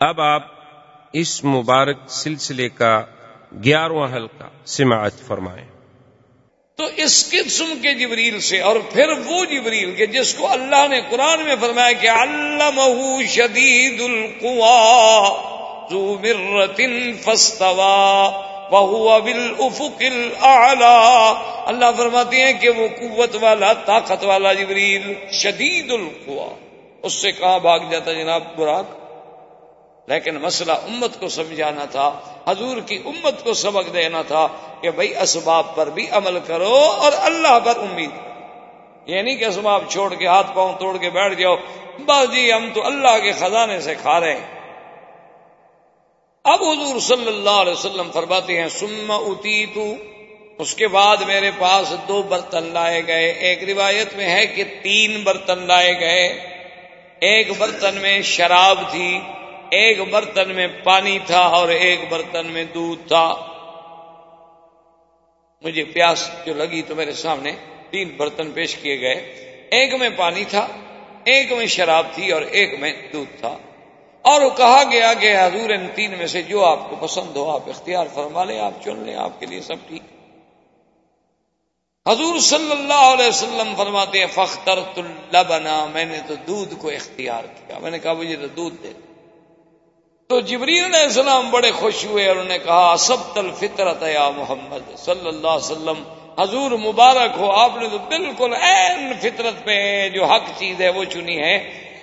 اب آپ اس مبارک سلسلے کا گیارہواں حلقہ سماعت فرمائیں۔ تو اس قسم کے جبریل سے اور پھر وہ جبریل کے جس کو اللہ نے قرآن میں فرمایا کہ اللہ شدید القوا ذو مرت فستوا وهو بالافق الاعلى اللہ فرماتے ہیں کہ وہ قوت والا، طاقت والا جبریل شدید القوا اس سے کہاں بھاگ جاتا جناب براق لیکن مسئلہ امت کو سمجھانا تھا، حضور کی امت کو سبق دینا تھا کہ بھائی اسباب پر بھی عمل کرو اور اللہ پر امید۔ یہ نہیں کہ اسباب چھوڑ کے ہاتھ پاؤں توڑ کے بیٹھ جاؤ، بس جی ہم تو اللہ کے خزانے سے کھا رہے ہیں۔ اب حضور صلی اللہ علیہ وسلم فرماتے ہیں سم اتی تو اس کے بعد میرے پاس دو برتن لائے گئے۔ ایک روایت میں ہے کہ تین برتن لائے گئے۔ ایک برتن میں شراب تھی۔ ایک برتن میں پانی تھا اور ایک برتن میں دودھ تھا۔ مجھے پیاس جو لگی تو میرے سامنے تین برتن پیش کیے گئے۔ ایک میں پانی تھا، ایک میں شراب تھی اور ایک میں دودھ تھا۔ اور کہا گیا کہ حضور ان تین میں سے جو آپ کو پسند ہو، آپ اختیار فرما لیں، آپ چن لیں، آپ کے لیے سب ٹھیک۔ حضور صلی اللہ علیہ وسلم فرماتے ہیں فختر بنا میں نے تو دودھ کو اختیار کیا۔ میں نے کہا، مجھے تو دودھ دے تو جبریل علیہ السلام بڑے خوش ہوئے اور انہوں نے کہا سب تل فطرت یا محمد صلی اللہ علیہ وسلم، حضور مبارک ہو، آپ نے تو بالکل این فطرت پہ جو حق چیز ہے وہ چنی ہے۔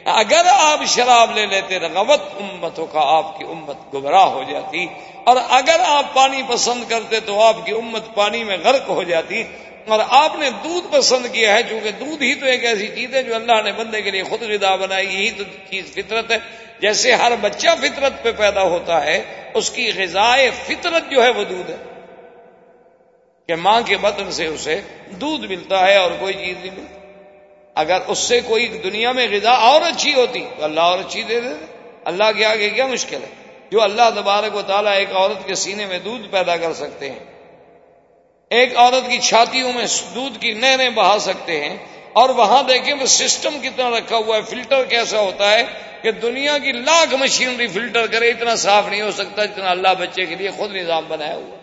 اگر آپ شراب لے لیتے رغبت امتوں کا آپ کی امت گمراہ ہو جاتی۔ اور اگر آپ پانی پسند کرتے تو آپ کی امت پانی میں غرق ہو جاتی۔ اور آپ نے دودھ پسند کیا ہے، چونکہ دودھ ہی تو ایک ایسی چیز ہے جو اللہ نے بندے کے لیے خود غذا بنائی، یہی تو چیز فطرت ہے۔ جیسے ہر بچہ فطرت پہ پیدا ہوتا ہے، اس کی غذائے فطرت جو ہے وہ دودھ ہے۔ کہ ماں کے بطن سے اسے دودھ ملتا ہے اور کوئی چیز نہیں ملتی۔ اگر اس سے کوئی دنیا میں غذا اور اچھی ہوتی، تو اللہ اور اچھی دے دے اللہ کے آگے کیا مشکل ہے؟ جو اللہ تبارک و تعالیٰ ایک عورت کے سینے میں دودھ پیدا کر سکتے ہیں، ایک عورت کی چھاتیوں میں دودھ کی نہریں بہا سکتے ہیں، اور وہاں دیکھیں وہ سسٹم کتنا رکھا ہوا ہے، فلٹر کیسا ہوتا ہے کہ دنیا کی لاکھ مشینری فلٹر کرے، اتنا صاف نہیں ہو سکتا جتنا اللہ بچے کے لیے خود نظام بنایا ہوا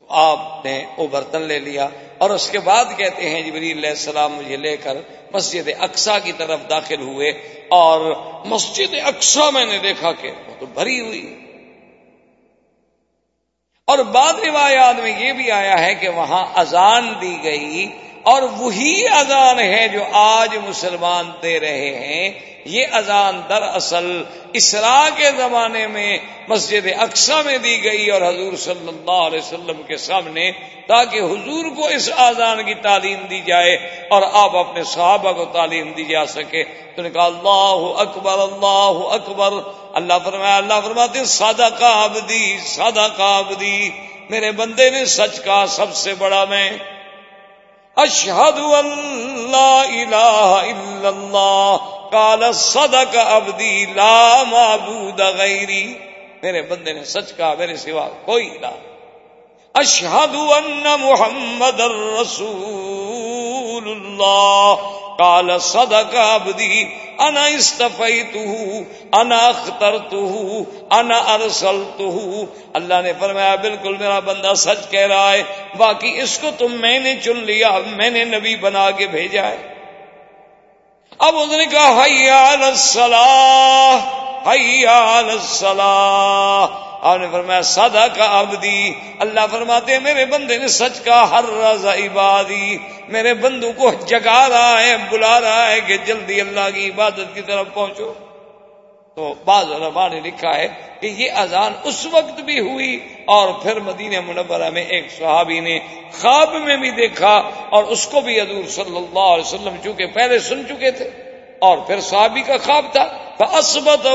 تو آپ نے وہ برتن لے لیا اور اس کے بعد کہتے ہیں، جبریل علیہ السلام مجھے لے کر مسجد اقسا کی طرف داخل ہوئے اور مسجد اقسا میں نے دیکھا کہ وہ تو بھری ہوئی اور بعد روایات میں یہ بھی آیا ہے کہ وہاں اذان دی گئی اور وہی اذان ہے جو آج مسلمان دے رہے ہیں۔ یہ اذان در اصل اسرا کے زمانے میں مسجد اقسا میں دی گئی اور حضور صلی اللہ علیہ وسلم کے سامنے تاکہ حضور کو اس اذان کی تعلیم دی جائے اور آپ اپنے صحابہ کو تعلیم دی جا سکے۔ تو نے کہا، اللہ اکبر اللہ اکبر۔ اللہ فرمایا، اللہ فرماتے سادہ کا آبدی سادہ کا آبدی میرے بندے نے سچ کا سب سے بڑا میں اشہد اللہ الہ الا اللہ کال صدق عبدی لا معبود غیری میرے بندے نے سچ کہا، میرے سوا کوئی نہ. اشہد ان محمد الرسول اللہ. کال صدق ابدی انا استفیتہ انا اخترتہ انا ارسلتہ اللہ نے فرمایا، بالکل میرا بندہ سچ کہہ رہا ہے، باقی اس کو تم میں نے چن لیا، میں نے نبی بنا کے بھیجا ہے۔ اب اس نے کہا حیال الصلاح حیال الصلاح۔ آپ نے فرمایا سادا کا ابدی اللہ فرماتے میرے بندے نے سچ کا ہر رضا عبادی۔ میرے بندو کو جگا رہا ہے، بلا رہا ہے کہ جلدی اللہ کی عبادت کی طرف پہنچو۔ تو بعض علماء نے لکھا ہے کہ یہ اذان اس وقت بھی ہوئی اور پھر مدینہ منورہ میں ایک صحابی نے خواب میں بھی دیکھا اور اس کو بھی حضور صلی اللہ علیہ وسلم چونکہ پہلے سن چکے تھے۔ اور پھر صحابی کا خواب تھا اسبت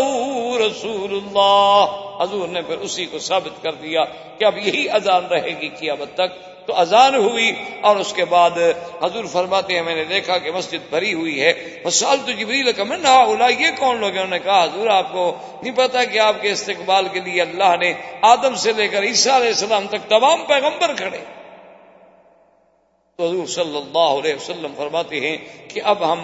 رسول اللہ حضور نے پھر اسی کو ثابت کر دیا کہ اب یہی اذان رہے گی قیامت تک۔ تو اذان ہوئی اور اس کے بعد حضور فرماتے ہیں، میں نے دیکھا کہ مسجد بھری ہوئی ہے۔ سال تو جبریل کا من اولا یہ کون لوگ ہیں؟ انہوں نے کہا، حضور، آپ کو نہیں پتا کہ آپ کے استقبال کے لیے اللہ نے آدم سے لے کر عیسیٰ علیہ السلام تک تمام پیغمبر کھڑے تو حضور صلی اللہ علیہ وسلم فرماتے ہیں کہ اب ہم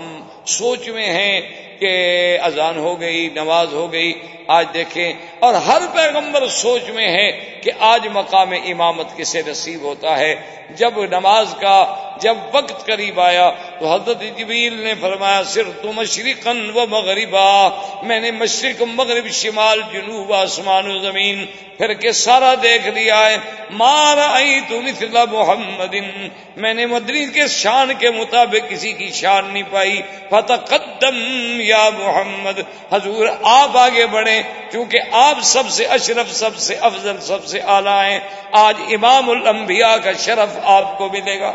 سوچ میں ہیں کہ اذان ہو گئی، نماز ہو گئی، آج دیکھیں۔ اور ہر پیغمبر سوچ میں ہے کہ آج مقام امامت کسے نصیب ہوتا ہے۔ جب نماز کا جب وقت قریب آیا تو حضرت جبیل نے فرمایا صرف تو مشرقن و مغربا میں نے مشرق مغرب، شمال، جنوب، آسمان و زمین پھر کے سارا دیکھ لیا ہے۔ مار آئی تو مثلا محمد۔ میں نے مدنی کے شان کے مطابق کسی کی شان نہیں پائی۔ فتح قدم یا محمد، حضور آپ آگے بڑھیں، کیونکہ آپ سب سے اشرف، سب سے افضل، سب سے اعلیٰ ہیں۔ آج امام الانبیاء کا شرف آپ کو ملے گا۔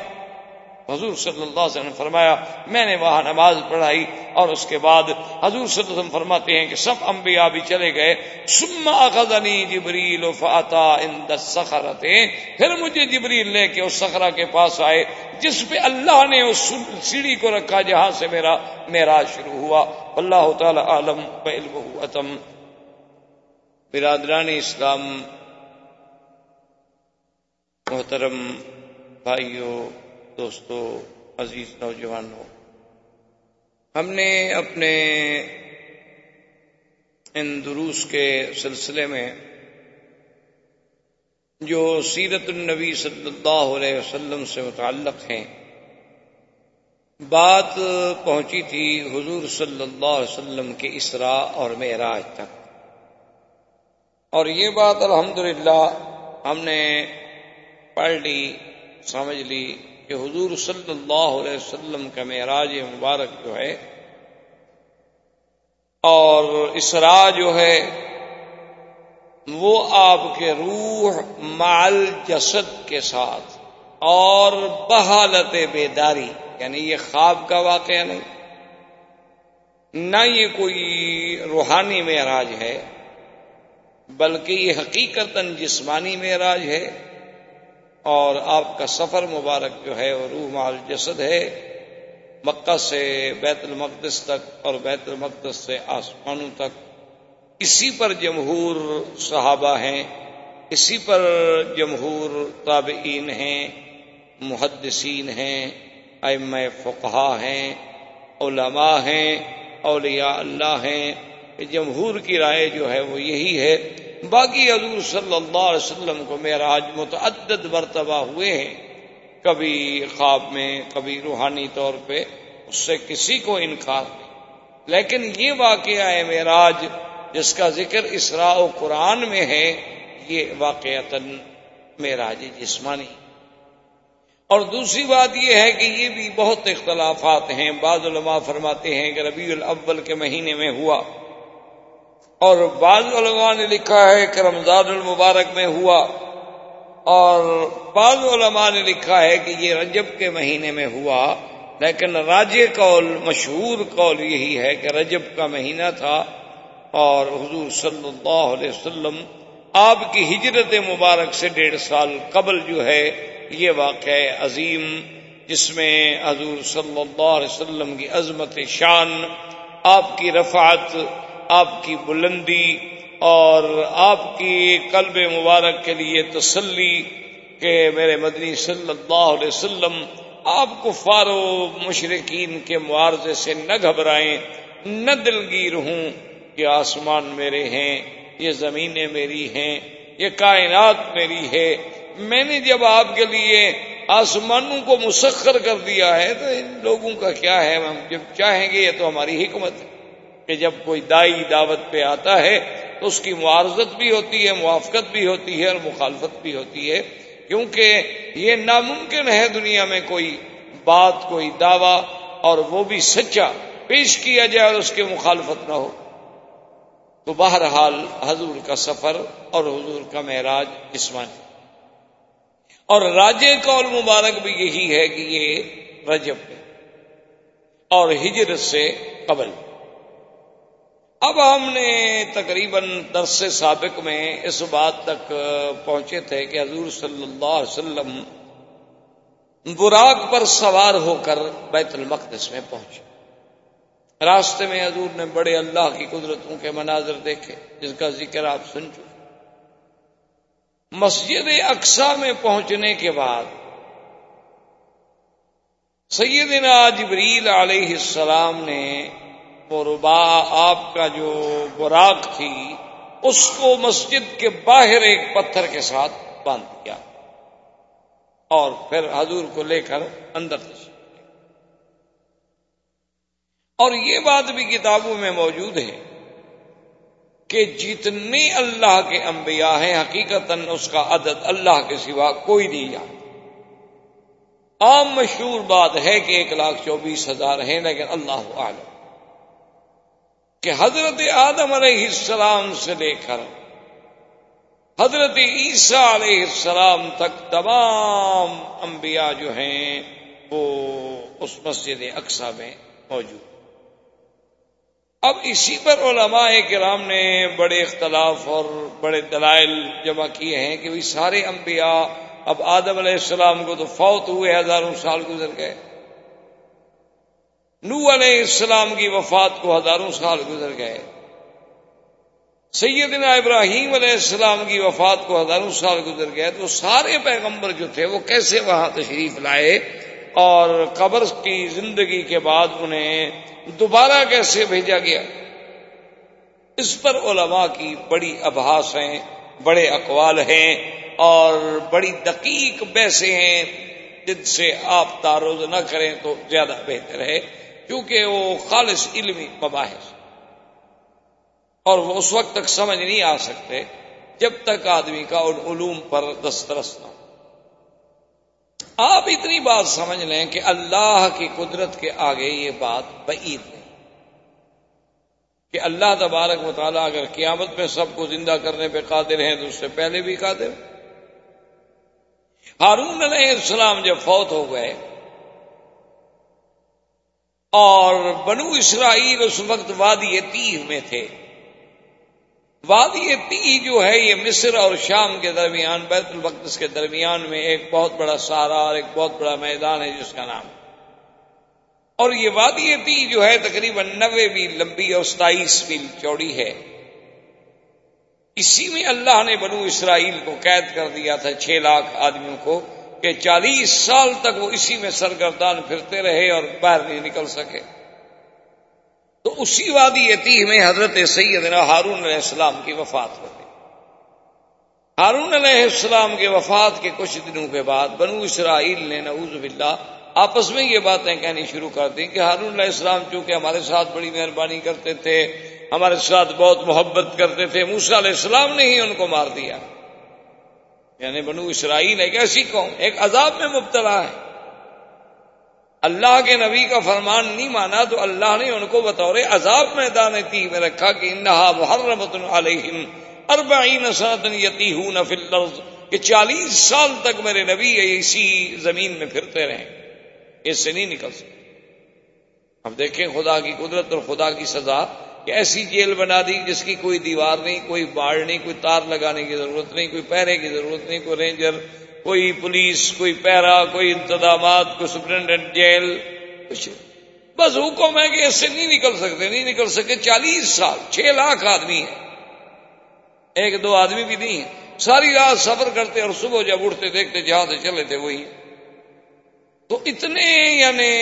حضور صلی اللہ علیہ وسلم فرمایا، میں نے وہاں نماز پڑھائی اور اس کے بعد حضور صلی اللہ علیہ وسلم فرماتے ہیں کہ سب انبیاء بھی چلے گئے سما اخذنی جبریل فاتا ان سخرتے پھر مجھے جبریل لے کے اس سخرا کے پاس آئے، جس پہ اللہ نے اس سیڑھی کو رکھا جہاں سے میرا میرا شروع ہوا۔ اللہ تعالی عالم اتم برادران اسلام، محترم بھائیوں دوستو، عزیز نوجوانوں، ہم نے اپنے ان دروس کے سلسلے میں جو سیرت النبی صلی اللہ علیہ وسلم سے متعلق ہیں، بات پہنچی تھی حضور صلی اللہ علیہ وسلم کے اسراء اور معراج تک۔ اور یہ بات الحمدللہ ہم نے پڑھ لی، سمجھ لی کہ حضور صلی اللہ علیہ وسلم کا معراج مبارک جو ہے اور اسرا جو ہے وہ آپ کے روح مال جسد کے ساتھ اور بحالت بیداری یعنی یہ خواب کا واقعہ نہیں، نہ یہ کوئی روحانی معراج ہے، بلکہ یہ حقیقت جسمانی معراج ہے۔ اور آپ کا سفر مبارک جو ہے وہ روح مال جسد ہے، مکہ سے بیت المقدس تک اور بیت المقدس سے آسمانوں تک۔ اسی پر جمہور صحابہ ہیں، اسی پر جمہور تابعین ہیں، محدثین ہیں ام فقہا ہیں، علماء ہیں، اولیاء اللہ ہیں۔ جمہور کی رائے جو ہے وہ یہی ہے باقی حضور صلی اللہ علیہ وسلم کو معراج متعدد مرتبہ ہوئے ہیں۔ کبھی خواب میں، کبھی روحانی طور پہ، اس سے کسی کو انکار نہیں۔ لیکن یہ واقعہ ہے معراج جس کا ذکر اسراء و قرآن میں ہے، یہ واقعات معراج جسمانی۔ اور دوسری بات یہ ہے کہ یہ بھی بہت اختلافات ہیں۔ بعض علماء فرماتے ہیں کہ ربیع الاول کے مہینے میں ہوا۔ اور بعض علماء نے لکھا ہے کہ رمضان المبارک میں ہوا اور بعض علماء نے لکھا ہے کہ یہ رجب کے مہینے میں ہوا، لیکن راج قول، مشہور قول یہی ہے کہ رجب کا مہینہ تھا اور حضور صلی اللہ علیہ وسلم آپ کی ہجرت مبارک سے ڈیڑھ سال قبل جو ہے، یہ واقع عظیم جس میں حضور صلی اللہ علیہ وسلم کی عظمت شان، آپ کی رفعت آپ کی بلندی اور آپ کی قلب مبارک کے لیے تسلی کہ میرے مدنی صلی اللہ علیہ وسلم آپ کو فارو مشرقین کے معارضے سے نہ گھبرائیں، نہ دلگیر ہوں کہ آسمان میرے ہیں، یہ زمینیں میری ہیں، یہ کائنات میری ہے۔ میں نے جب آپ کے لیے آسمانوں کو مسخر کر دیا ہے تو ان لوگوں کا کیا ہے؟ ہم جب چاہیں گے یہ تو ہماری حکمت ہے۔ کہ جب کوئی دائی دعوت پہ آتا ہے تو اس کی معارضت بھی ہوتی ہے، موافقت بھی ہوتی ہے اور مخالفت بھی ہوتی ہے۔ کیونکہ یہ ناممکن ہے دنیا میں کوئی بات، کوئی دعوی اور وہ بھی سچا پیش کیا جائے اور اس کی مخالفت نہ ہو۔ تو بہرحال حضور کا سفر اور حضور کا معراج جسمانی اور راجے قول مبارک بھی یہی ہے کہ یہ رجب اور ہجرت سے قبل۔ اب ہم نے تقریباً درس سابق میں اس بات تک پہنچے تھے کہ حضور صلی اللہ علیہ وسلم براق پر سوار ہو کر بیت المقدس میں پہنچے۔ راستے میں حضور نے بڑے اللہ کی قدرتوں کے مناظر دیکھے، جس کا ذکر آپ سن چکے۔ مسجد اقسا میں پہنچنے کے بعد سیدنا جبریل علیہ السلام نے وہ آپ کا جو براق تھی، اس کو مسجد کے باہر ایک پتھر کے ساتھ باندھ دیا۔ اور پھر حضور کو لے کر اندر تشریف اور یہ بات بھی کتابوں میں موجود ہے کہ جتنے اللہ کے انبیاء ہیں حقیقت اس کا عدد اللہ کے سوا کوئی نہیں جانتا۔ عام مشہور بات ہے کہ ایک لاکھ چوبیس ہزار ہیں، لیکن اللہ عالم کہ حضرت آدم علیہ السلام سے لے کر حضرت عیسیٰ علیہ السلام تک تمام انبیاء جو ہیں وہ اس مسجد اقسا میں موجود اب اسی پر علماء کرام نے بڑے اختلاف اور بڑے دلائل جمع کیے ہیں کہ بھی سارے انبیاء اب آدم علیہ السلام کو تو فوت ہوئے ہزاروں سال گزر گئے۔ نو علیہ السلام کی وفات کو ہزاروں سال گزر گئے۔ سیدنا ابراہیم علیہ السلام کی وفات کو ہزاروں سال گزر گئے۔ تو سارے پیغمبر جو تھے وہ کیسے وہاں تشریف لائے اور قبر کی زندگی کے بعد انہیں دوبارہ کیسے بھیجا گیا؟ اس پر علماء کی بڑی ابحاس ہیں، بڑے اقوال ہیں اور بڑی دقیق بیسے ہیں۔ جن سے آپ تعارض نہ کریں تو زیادہ بہتر ہے۔ کیونکہ وہ خالص علمی مباحث۔ اور وہ اس وقت تک سمجھ نہیں آ سکتے جب تک آدمی کا ان علوم پر دسترس نہ آپ اتنی بات سمجھ لیں کہ اللہ کی قدرت کے آگے یہ بات بعید نہیں۔ کہ اللہ تبارک مطالعہ اگر قیامت میں سب کو زندہ کرنے پہ قادر ہیں تو اس سے پہلے بھی قادر۔ ہارون علیہ السلام جب فوت ہو گئے اور بنو اسرائیل اس وقت وادی تیہ میں تھے۔ وادی تی جو ہے یہ مصر اور شام کے درمیان، بیت البقدس کے درمیان میں ایک بہت بڑا سارا اور ایک بہت بڑا میدان ہے جس کا نام۔ اور یہ وادی تی جو ہے تقریباً نوے میل لمبی اور ستائیس میل چوڑی ہے۔ اسی میں اللہ نے بنو اسرائیل کو قید کر دیا تھا، چھ لاکھ آدمیوں کو۔ کہ چالیس سال تک وہ اسی میں سرگردان پھرتے رہے اور باہر نہیں نکل سکے۔ تو اسی وادی یتیح میں حضرت سیدنا ہارون علیہ السلام کی وفات ہو گئی۔ ہارون علیہ السلام کے وفات کے کچھ دنوں کے بعد بنو اسرائیل نے نعوذ باللہ آپس میں یہ باتیں کہنی شروع کر دی کہ ہارون علیہ السلام چونکہ ہمارے ساتھ بڑی مہربانی کرتے تھے، ہمارے ساتھ بہت محبت کرتے تھے موسا علیہ السلام نے ہی ان کو مار دیا۔ یعنی بنو اسرائیل ایک ایسی قوم، ایک عذاب میں مبتلا ہے۔ اللہ کے نبی کا فرمان نہیں مانا تو اللہ نے ان کو بطور عذاب میدان تھی میں رکھا کہ انہا محرمت علیہم اربعین سنتن یتیہون فی الارض، کہ چالیس سال تک میرے نبی اسی زمین میں پھرتے رہیں۔ اس سے نہیں نکل سکتے۔ اب دیکھیں خدا کی قدرت اور خدا کی سزا۔ کہ ایسی جیل بنا دی جس کی کوئی دیوار نہیں، کوئی باڑ نہیں، کوئی تار لگانے کی ضرورت نہیں، کوئی پہرے کی ضرورت نہیں، کوئی رینجر، کوئی پولیس، کوئی پیرا کوئی انتظامات، کوئی سپرنٹینڈنٹ جیل، کچھ بس حکم ہے کہ اس سے نہیں نکل سکتے، نہیں نکل سکے۔ چالیس سال، چھ لاکھ آدمی ہیں۔ ایک دو آدمی بھی نہیں ہیں۔ ساری رات سفر کرتے اور صبح جب اٹھتے، دیکھتے جہاں سے چلے تھے وہی تو اتنے یعنی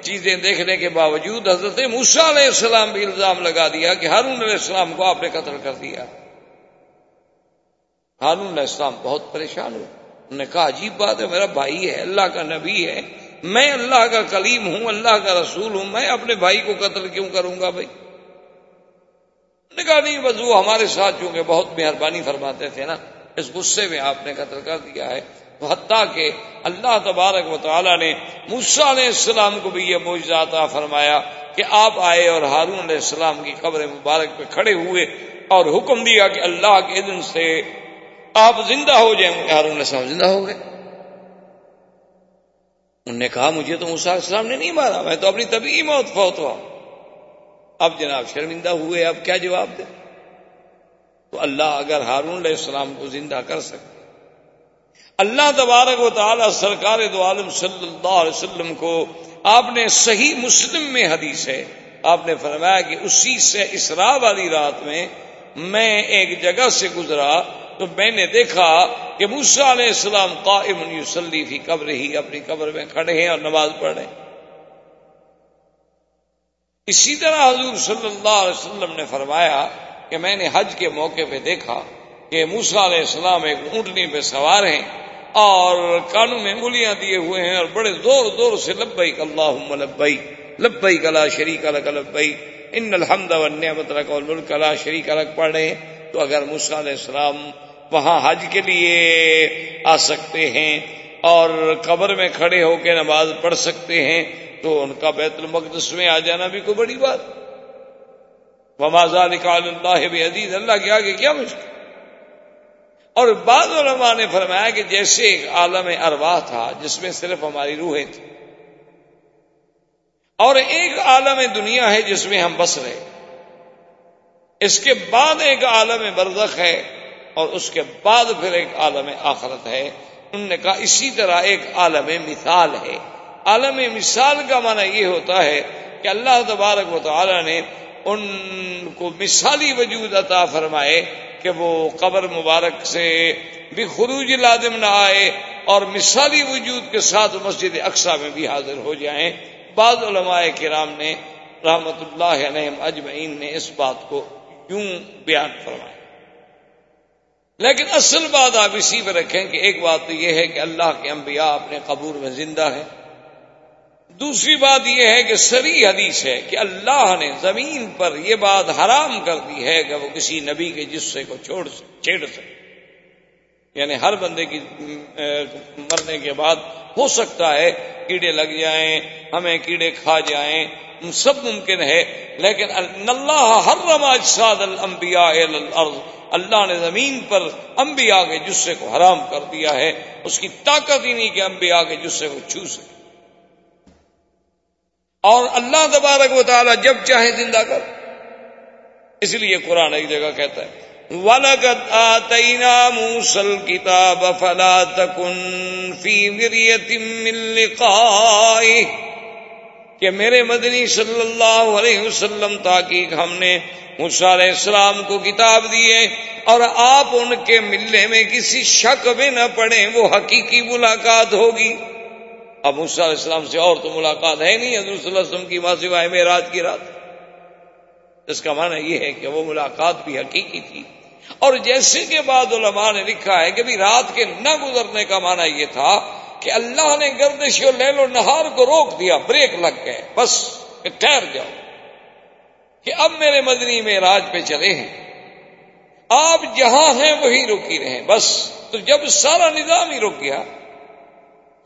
چیزیں دیکھنے کے باوجود حضرت موسا علیہ السلام بھی الزام لگا دیا کہ ہارون علیہ السلام کو آپ نے قتل کر دیا۔ ہارون علیہ السلام بہت پریشان ہوئے۔ انہوں نے کہا، عجیب بات ہے، میرا بھائی ہے، اللہ کا نبی ہے۔ میں اللہ کا کلیم ہوں، اللہ کا رسول ہوں، میں اپنے بھائی کو قتل کیوں کروں گا بھائی؟ نے کہا، نہیں، بس وہ ہمارے ساتھ، چونکہ بہت مہربانی فرماتے تھے نا، اس غصے میں آپ نے قتل کر دیا ہے۔ حتیٰ کہ اللہ تبارک و تعالیٰ نے موسا علیہ السلام کو بھی یہ موجزات فرمایا کہ آپ آئے اور ہارون علیہ السلام کی قبر مبارک پہ کھڑے ہوئے اور حکم دیا کہ اللہ کے دن سے آپ زندہ ہو جائیں۔ گے ہارون السلام زندہ ہو گئے۔ انہوں نے کہا، مجھے تو موسا السلام نے نہیں مارا، میں تو اپنی طبی موت فوت ہوا اب جناب شرمندہ ہوئے، اب کیا جواب دے تو اللہ اگر ہارون علیہ السلام کو زندہ کر سکتے اللہ تبارک و تعالی سرکار دو عالم صلی اللہ علیہ وسلم کو آپ نے صحیح مسلم میں حدیث ہے۔ آپ نے فرمایا کہ اسی سے اسرا والی رات میں میں ایک جگہ سے گزرا تو میں نے دیکھا کہ موسا علیہ السلام قائم یوسلی فی قبر ہی اپنی قبر میں کھڑے ہیں اور نماز پڑھ رہے ہیں۔ اسی طرح حضور صلی اللہ علیہ وسلم نے فرمایا کہ میں نے حج کے موقع پہ دیکھا کہ موسا علیہ السلام ایک اونٹنی پہ سوار ہیں۔ اور کانوں میں انگلیاں دیے ہوئے ہیں اور بڑے زور زور سے لبئی اللہ لبئی لبئی کلا شریک الگ لبئی ان الحمد نعمت رک الملک لا شریک الگ پڑھ رہے ہیں تو اگر موسا علیہ السلام وہاں حج کے لیے آ سکتے ہیں اور قبر میں کھڑے ہو کے نماز پڑھ سکتے ہیں، تو ان کا بیت المقدس میں آ جانا بھی کوئی بڑی بات۔ نکال اللہ بھی عزیز اللہ کے آگے کیا مشکل اور بعض علماء نے فرمایا کہ جیسے ایک عالم ارواح تھا، جس میں صرف ہماری روحیں تھیں۔ اور ایک عالم دنیا ہے جس میں ہم بس رہے۔ اس کے بعد ایک عالم برزخ ہے اور اس کے بعد پھر ایک عالم آخرت ہے۔ انہوں نے کہا، اسی طرح ایک عالم مثال ہے۔ عالم مثال کا معنی یہ ہوتا ہے کہ اللہ تبارک و تعالی نے ان کو مثالی وجود عطا فرمائے کہ وہ قبر مبارک سے بھی خروج لازم نہ آئے اور مثالی وجود کے ساتھ مسجد اقسا میں بھی حاضر ہو جائیں۔ بعض علماء کرام نے رحمت اللہ علیہ اجمعین نے اس بات کو یوں بیان فرمایا؟ لیکن اصل بات آپ اسی پہ رکھیں کہ ایک بات تو یہ ہے کہ اللہ کے انبیاء اپنے قبور میں زندہ ہیں۔ دوسری بات یہ ہے کہ سری حدیث ہے کہ اللہ نے زمین پر یہ بات حرام کر دی ہے کہ وہ کسی نبی کے جسے کو چھوڑ چھیڑ سکے۔ یعنی ہر بندے کی مرنے کے بعد ہو سکتا ہے کیڑے لگ جائیں، ہمیں کیڑے کھا جائیں سب ممکن ہے، لیکن اللہ ہر رماج ساد المبیا اللہ نے زمین پر انبیاء کے جسے کو حرام کر دیا ہے، اس کی طاقت ہی نہیں کہ انبیاء کے جسے کو چھو سکے۔ اور اللہ تبارک و تعالی جب چاہے زندہ کر۔ اس لیے قرآن ایک جگہ کہتا ہے، وَلَقَدْ آتَيْنَا مُوسَى الْكِتَابَ فَلَا تَكُنْ فِي مِرْيَةٍ مِّن لِقَائِهِ۔ کہ میرے مدنی صلی اللہ علیہ وسلم، تاکہ ہم نے موسیٰ علیہ السلام کو کتاب دیے اور آپ ان کے ملنے میں کسی شک میں نہ پڑیں وہ حقیقی ملاقات ہوگی۔ اب موسیٰ علیہ السلام سے اور تو ملاقات ہے نہیں، حضرت صلی اللہ علیہ وسلم کی ماں سوائے میں رات کی رات۔ اس کا معنی یہ ہے کہ وہ ملاقات بھی حقیقی تھی۔ اور جیسے کہ بعد علماء نے لکھا ہے کہ بھی رات کے نہ گزرنے کا معنی یہ تھا کہ اللہ نے گردش و لو نہار کو روک دیا، بریک لگ گئے، بس کہ ٹھہر جاؤ۔ کہ اب میرے مدنی میں راج پہ چلے ہیں۔ آپ جہاں ہیں وہی رکی رہے بس۔ تو جب سارا نظام ہی رک گیا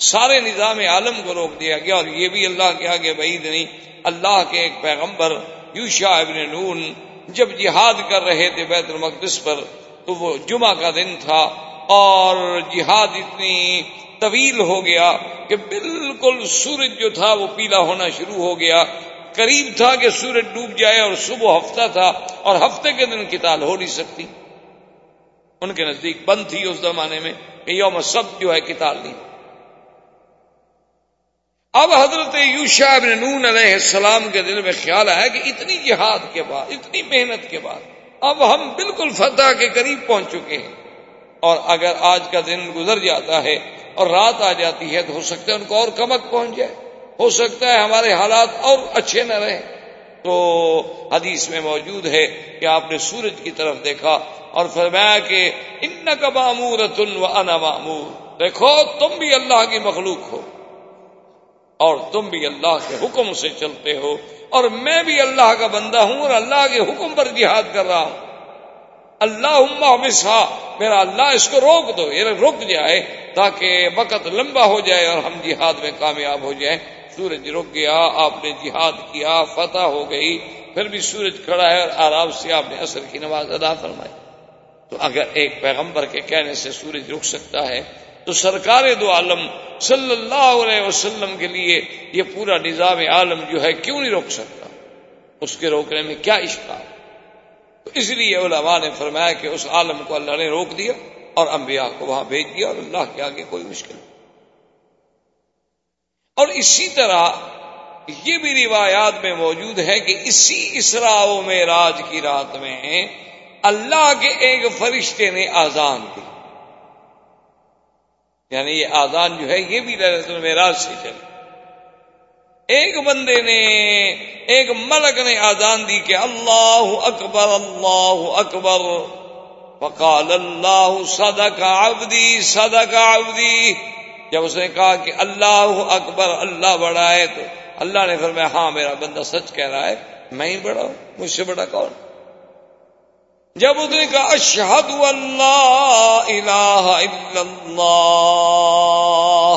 سارے نظام عالم کو روک دیا گیا اور یہ بھی اللہ کے آگے بعید نہیں۔ اللہ کے ایک پیغمبر یوشا ابن نون، جب جہاد کر رہے تھے بیت المقدس پر، تو وہ جمعہ کا دن تھا اور جہاد اتنی طویل ہو گیا کہ بالکل سورج جو تھا وہ پیلا ہونا شروع ہو گیا۔ قریب تھا کہ سورج ڈوب جائے اور صبح ہفتہ تھا اور ہفتے کے دن کتاب ہو نہیں سکتی۔ ان کے نزدیک بند تھی اس زمانے میں کہ یوم سب جو ہے کتاب نہیں۔ اب حضرت یوشا ابن نون علیہ السلام کے دل میں خیال آیا کہ اتنی جہاد کے بعد، اتنی محنت کے بعد، اب ہم بالکل فتح کے قریب پہنچ چکے ہیں۔ اور اگر آج کا دن گزر جاتا ہے اور رات آ جاتی ہے تو ہو سکتا ہے ان کو اور کمک پہنچ جائے۔ ہو سکتا ہے ہمارے حالات اور اچھے نہ رہیں۔ تو حدیث میں موجود ہے کہ آپ نے سورج کی طرف دیکھا اور فرمایا کہ ان کا معمور تن و انا معمور دیکھو، تم بھی اللہ کی مخلوق ہو۔ اور تم بھی اللہ کے حکم سے چلتے ہو اور میں بھی اللہ کا بندہ ہوں اور اللہ کے حکم پر جہاد کر رہا ہوں۔ اللہ مسا میرا اللہ اس کو روک دو یعنی یہ رک جائے تاکہ وقت لمبا ہو جائے اور ہم جہاد میں کامیاب ہو جائیں۔ سورج رک گیا، آپ نے جہاد کیا، فتح ہو گئی، پھر بھی سورج کھڑا ہے اور آرام سے آپ نے اثر کی نماز ادا فرمائی۔ تو اگر ایک پیغمبر کے کہنے سے سورج رک سکتا ہے تو سرکار دو عالم صلی اللہ علیہ وسلم کے لیے یہ پورا نظام عالم جو ہے کیوں نہیں روک سکتا؟ اس کے روکنے میں کیا اشکار تو اس لیے علماء نے فرمایا کہ اس عالم کو اللہ نے روک دیا اور انبیاء کو وہاں بھیج دیا اور اللہ کے آگے کوئی مشکل نہیں۔ اور اسی طرح یہ بھی روایات میں موجود ہے کہ اسی اسرا و میں راج کی رات میں اللہ کے ایک فرشتے نے آزان دی۔ یعنی یہ آزان جو ہے یہ بھی لہرت المراج سے چلے ایک بندے نے، ایک ملک نے آزان دی کہ اللہ اکبر اللہ اکبر۔ وقال اللہ صدق عبدی صدق عبدی۔ جب اس نے کہا کہ اللہ اکبر، اللہ بڑا ہے تو اللہ نے فرمایا ہاں میرا بندہ سچ کہہ رہا ہے، میں ہی بڑا ہوں، مجھ سے بڑا کون؟ جب اس نے کہا، اشہد اللہ الہ الا اللہ.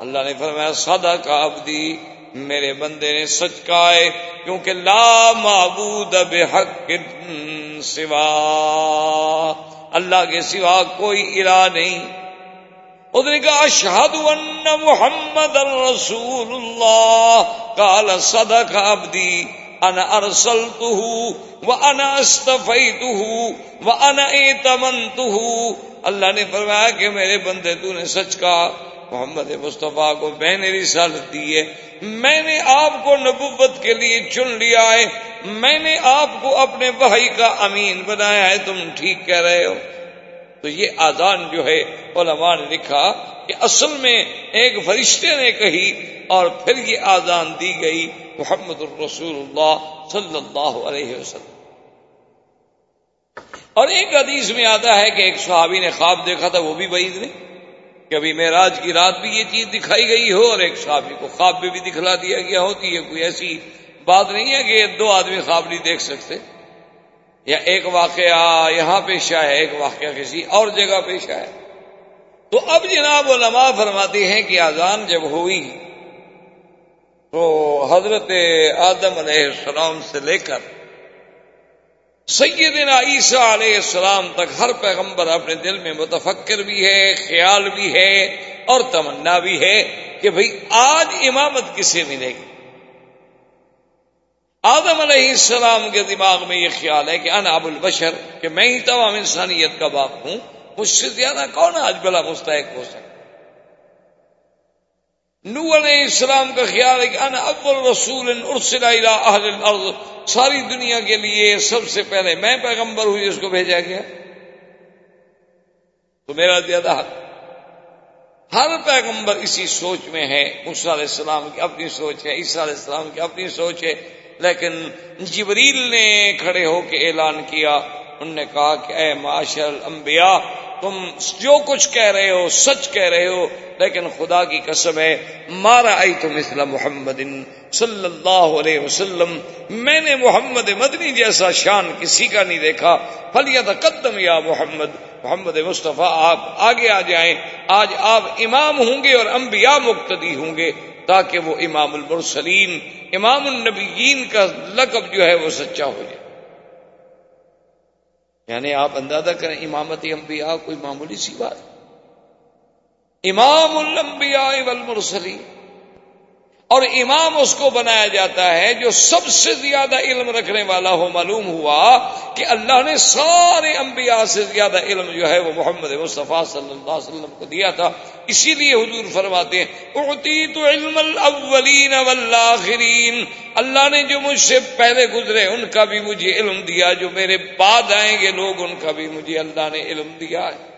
اللہ نے فرمایا سادا کا ابدی میرے بندے نے سچ کہا ہے، کیونکہ لا معبود بحق سوا، اللہ کے سوا کوئی الہ نہیں. اس نے کہا، اشہد ان محمد الرسول اللہ. کال سدا کا ابدی انا ارسلته وانا استفيته وانا ايتمنته اللہ نے فرمایا کہ میرے بندے تو نے سچ کہا، محمد مصطفیٰ کو میں نے رسالت دی ہے۔ میں نے آپ کو نبوت کے لیے چن لیا ہے۔ میں نے آپ کو اپنے بھائی کا امین بنایا ہے۔ تم ٹھیک کہہ رہے ہو۔ تو یہ آزان جو ہے علماء نے لکھا کہ اصل میں ایک فرشتے نے کہی اور پھر یہ آزان دی گئی محمد الرسول اللہ صلی اللہ علیہ وسلم۔ اور ایک حدیث میں آتا ہے کہ ایک صحابی نے خواب دیکھا تھا، وہ بھی بعید نہیں کہ ابھی معراج کی رات بھی یہ چیز دکھائی گئی ہو اور ایک صحابی کو خواب میں بھی دکھلا دیا گیا ہوتی ہے کوئی ایسی بات نہیں ہے کہ دو آدمی خواب نہیں دیکھ سکتے۔ یا ایک واقعہ یہاں پیش ہے، ایک واقعہ کسی اور جگہ پیش ہے۔ تو اب جناب علماء فرماتے ہیں کہ آزان جب ہوئی تو حضرت آدم علیہ السلام سے لے کر سیدنا عیسیٰ علیہ السلام تک ہر پیغمبر اپنے دل میں متفکر بھی ہے، خیال بھی ہے اور تمنا بھی ہے کہ بھئی آج امامت کسے ملے گی۔ آدم علیہ السلام کے دماغ میں یہ خیال ہے کہ انا ابو البشر، کہ میں ہی تمام انسانیت کا باپ ہوں، مجھ سے زیادہ کون آج بلا مستحق ہو سکتا نو علیہ السلام کا خیال ہے کہ انا اول رسول ارسل الى اہل الارض، ساری دنیا کے لیے سب سے پہلے میں پیغمبر ہوئی اس کو بھیجا گیا۔ تو میرا زیادہ حق۔ ہر پیغمبر اسی سوچ میں ہے علیہ السلام کی اپنی سوچ ہے، عیسیٰ علیہ السلام کی اپنی سوچ ہے۔ لیکن جبریل نے کھڑے ہو کے اعلان کیا، انہوں نے کہا کہ اے معاشر الانبیاء، تم جو کچھ کہہ رہے ہو، سچ کہہ رہے ہو، لیکن خدا کی قسم ہے مارا آئی تم اسلام محمد صلی اللہ علیہ وسلم، میں نے محمد مدنی جیسا شان کسی کا نہیں دیکھا۔ فلیت قدم یا محمد محمد مصطفیٰ، آپ آگے آ جائیں۔ آج آپ امام ہوں گے اور انبیاء مقتدی ہوں گے۔ تاکہ وہ امام المرسلین، امام النبیین کا لقب جو ہے وہ سچا ہو جائے۔ یعنی آپ اندازہ کریں، امامت انبیاء کوئی معمولی سی بات۔ امام الانبیاء والمرسلین۔ اور امام اس کو بنایا جاتا ہے جو سب سے زیادہ علم رکھنے والا ہو، معلوم ہوا کہ اللہ نے سارے انبیاء سے زیادہ علم جو ہے وہ محمد مصطفیٰ صلی اللہ علیہ وسلم کو دیا تھا۔ اسی لیے حضور فرماتے ہیں اعطی تو علم الاولین والآخرین اللہ نے جو مجھ سے پہلے گزرے ان کا بھی مجھے علم دیا، جو میرے بعد آئیں گے لوگ ان کا بھی مجھے اللہ نے علم دیا ہے۔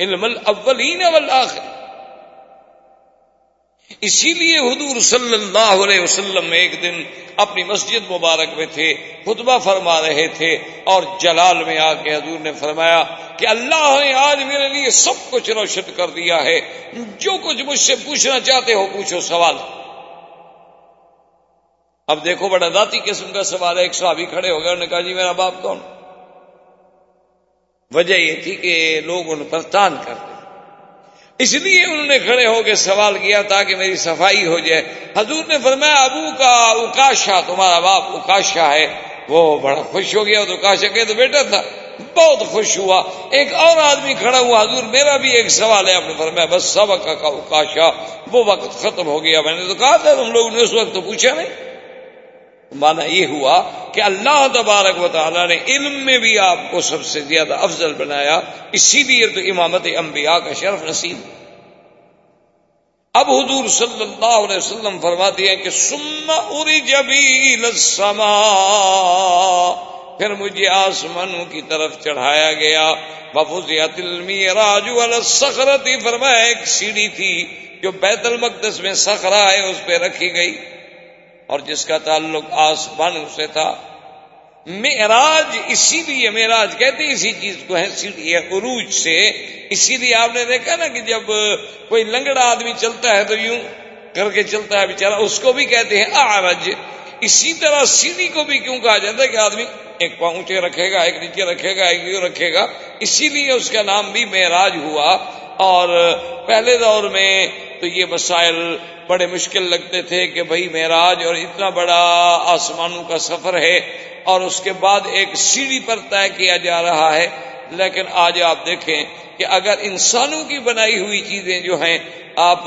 علم الاولین والآخرین اسی لیے حضور صلی اللہ علیہ وسلم ایک دن اپنی مسجد مبارک میں تھے، خطبہ فرما رہے تھے اور جلال میں آ کے حضور نے فرمایا کہ اللہ نے آج میرے لیے سب کچھ روشن کر دیا ہے۔ جو کچھ مجھ سے پوچھنا چاہتے ہو پوچھو سوال۔ اب دیکھو بڑا ذاتی قسم کا سوال ہے، ایک صحابی کھڑے ہو گئے انہوں نے کہا جی میرا باپ کون؟ وجہ یہ تھی کہ لوگ ان پر تان کرتے۔ اس لیے انہوں نے کھڑے ہو کے سوال کیا تاکہ میری صفائی ہو جائے۔ حضور نے فرمایا، ابو کا اکاشا، تمہارا باپ اکاشا ہے۔ وہ بڑا خوش ہو گیا تو اکاشا کہ تو بیٹا تھا، بہت خوش ہوا۔ ایک اور آدمی کھڑا ہوا، حضور، میرا بھی ایک سوال ہے۔ آپ نے فرمایا، بس سبق کا اکاشا، وہ وقت ختم ہو گیا۔ میں نے تو کہا تھا تم لوگوں نے اس وقت تو پوچھا نہیں۔ مانا یہ ہوا کہ اللہ تبارک و تعالیٰ نے علم میں بھی آپ کو سب سے زیادہ افضل بنایا، اسی لیے تو امامت انبیاء کا شرف نصیب۔ اب حضور صلی اللہ علیہ وسلم فرماتے ہیں کہ سما اری جبی پھر مجھے آسمانوں کی طرف چڑھایا گیا۔ بفوزیت المعراج والسخرتی فرمایا ایک سیڑھی تھی جو بیت المقدس میں سخرا ہے، اس پہ رکھی گئی۔ اور جس کا تعلق آسمانوں سے تھا، معراج اسی لیے، معراج کہتے اسی چیز کو ہے سیڑھی عروج سے۔ اسی لیے آپ نے دیکھا نا کہ جب کوئی لنگڑا آدمی چلتا ہے تو یوں کر کے چلتا ہے بےچارا اس کو بھی کہتے ہیں آرج اسی طرح سیڑھی کو بھی کیوں کہا جاتا ہے کہ آدمی ایک پاؤں اونچے رکھے گا، ایک نیچے رکھے گا، ایک یوں رکھے گا۔ اسی لیے اس کا نام بھی معراج ہوا۔ اور پہلے دور میں تو یہ مسائل بڑے مشکل لگتے تھے کہ بھائی معراج اور اتنا بڑا آسمانوں کا سفر ہے اور اس کے بعد ایک سیڑھی پر طے کیا جا رہا ہے۔ لیکن آج آپ دیکھیں کہ اگر انسانوں کی بنائی ہوئی چیزیں جو ہیں، آپ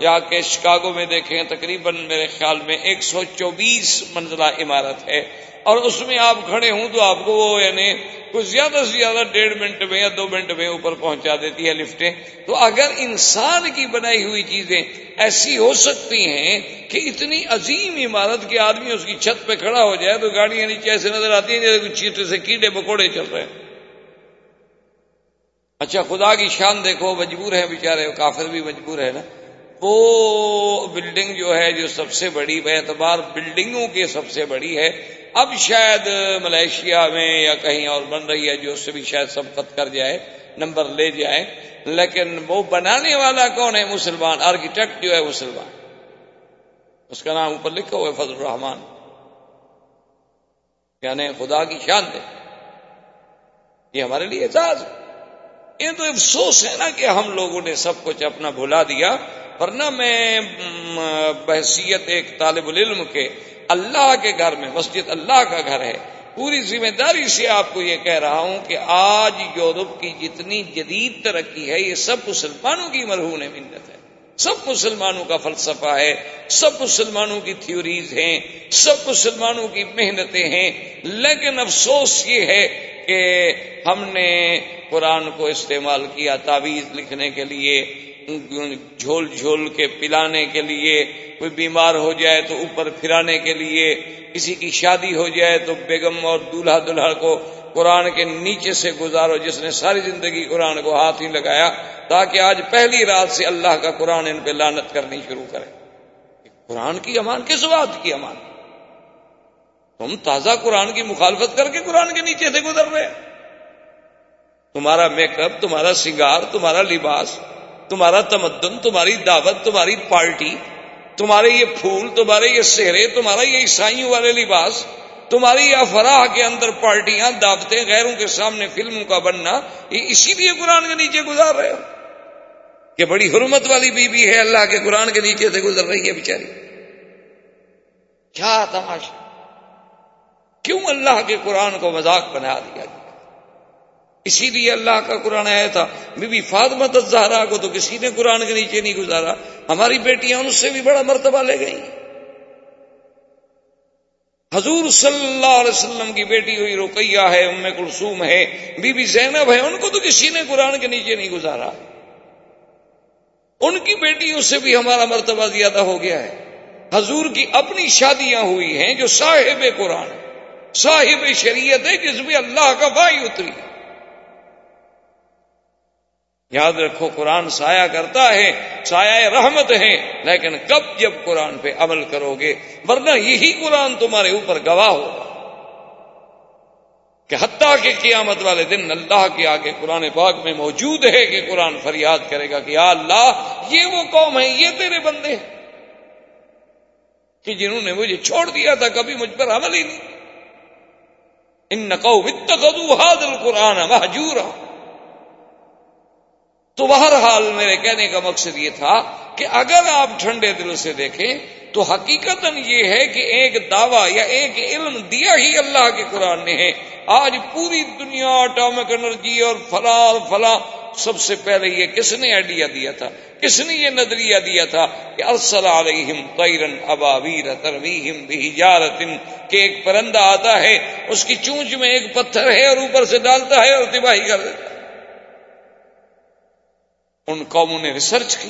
جا کے شکاگو میں دیکھیں، تقریباً میرے خیال میں ایک سو چوبیس منزلہ عمارت ہے۔ اور اس میں آپ کھڑے ہوں تو آپ کو وہ یعنی کچھ زیادہ سے زیادہ ڈیڑھ منٹ میں یا دو منٹ میں اوپر پہنچا دیتی ہے لفٹیں۔ تو اگر انسان کی بنائی ہوئی چیزیں ایسی ہو سکتی ہیں کہ اتنی عظیم عمارت کے آدمی اس کی چھت پہ کھڑا ہو جائے تو گاڑیاں نیچے ایسے نظر آتی ہیں جیسے کچھ چیٹے سے کیڑے پکوڑے چل رہے ہیں۔ اچھا خدا کی شان دیکھو، مجبور ہے بےچارے کافر بھی مجبور ہے نا؟ وہ بلڈنگ جو ہے، جو سب سے بڑی، بے اعتبار بلڈنگوں کی سب سے بڑی ہے، اب شاید ملیشیا میں یا کہیں اور بن رہی ہے، جو اس سے بھی شاید سبقت کر جائے، نمبر لے جائے، لیکن وہ بنانے والا کون ہے؟ مسلمان آرکیٹیکٹ جو ہے مسلمان۔ اس کا نام اوپر لکھا ہوا ہے، فضل الرحمان یعنی خدا کی شان دے یہ ہمارے لیے اعزاز یہ تو افسوس ہے نا کہ ہم لوگوں نے سب کچھ اپنا بھلا دیا۔ ورنہ میں بحثیت ایک طالب العلم کے اللہ کے گھر میں، مسجد اللہ کا گھر ہے، پوری ذمہ داری سے آپ کو یہ کہہ رہا ہوں کہ آج یورپ کی جتنی جدید ترقی ہے، یہ سب مسلمانوں کی مرہون منت ہے۔ سب مسلمانوں کا فلسفہ ہے، سب مسلمانوں کی تھیوریز ہیں، سب مسلمانوں کی محنتیں ہیں، لیکن افسوس یہ ہے کہ ہم نے قرآن کو استعمال کیا تعویذ لکھنے کے لیے۔ جھول جھول کے پلانے کے لیے کوئی بیمار ہو جائے تو اوپر پھرانے کے لیے، کسی کی شادی ہو جائے تو بیگم اور دولہا دلہا کو قرآن کے نیچے سے گزارو، جس نے ساری زندگی قرآن کو ہاتھ ہی لگایا، تاکہ آج پہلی رات سے اللہ کا قرآن ان پہ لانت کرنی شروع کرے۔ قرآن کی امان، کس بات کی امان؟ تم تازہ قرآن کی مخالفت کر کے قرآن کے نیچے سے گزر رہے۔ تمہارا میک اپ، تمہارا سنگار، تمہارا لباس تمہارا تمدن، تمہاری دعوت، تمہاری پارٹی، تمہارے یہ پھول، تمہارے یہ سہرے تمہارا یہ عیسائیوں والے لباس، تمہاری یہ افراح کے اندر پارٹیاں، دعوتیں، غیروں کے سامنے فلموں کا بننا، یہ اسی لیے قرآن کے نیچے گزار رہے ہو کہ بڑی حرمت والی بی بی ہے، اللہ کے قرآن کے نیچے سے گزر رہی ہے بیچاری۔ کیا تماشا؟ کیوں اللہ کے قرآن کو مذاق بنا دیا گیا اسی لیے اللہ کا قرآن آیا تھا، بی بی فاطمہ زہرا کو تو کسی نے قرآن کے نیچے نہیں گزارا، ہماری بیٹیاں ان سے بھی بڑا مرتبہ لے گئی حضور صلی اللہ علیہ وسلم کی بیٹی ہوئی رقیہ ہے، ام کلثوم ہے، بی بی زینب ہے، ان کو تو کسی نے قرآن کے نیچے نہیں گزارا۔ ان کی بیٹیوں سے بھی ہمارا مرتبہ زیادہ ہو گیا ہے۔ حضور کی اپنی شادیاں ہوئی ہیں جو صاحب قرآن، صاحب شریعت ہے، جس میں اللہ کا بھائی اتری۔ ہے یاد رکھو قرآن سایہ کرتا ہے، سایہ رحمت ہے، لیکن کب جب قرآن پہ عمل کرو گے؟ ورنہ یہی قرآن تمہارے اوپر گواہ ہوگا کہ حتیٰ کہ قیامت والے دن اللہ کے آگے قرآن پاک میں موجود ہے کہ قرآن فریاد کرے گا کہ یا اللہ، یہ وہ قوم ہے یہ تیرے بندے ہیں کہ جنہوں نے مجھے چھوڑ دیا تھا، کبھی مجھ پر عمل ہی نہیں۔ ان نقو حاضر قرآن محجورا تو بہرحال میرے کہنے کا مقصد یہ تھا کہ اگر آپ ٹھنڈے دل سے دیکھیں تو حقیقت یہ ہے کہ ایک دعویٰ یا ایک علم دیا ہی اللہ کے قرآن نے ہے۔ آج پوری دنیا اٹامک انرجی اور فلاں اور فلاں سب سے پہلے یہ کس نے آئیڈیا دیا تھا؟ کس نے یہ نظریہ دیا تھا کہ ارسل علیہم طیرن ابابیر ترویہم بحجارت کہ ایک پرندہ آتا ہے، اس کی چونچ میں ایک پتھر ہے اور اوپر سے ڈالتا ہے اور تباہی کر دیتا ہے۔ ان قوموں نے ریسرچ کی۔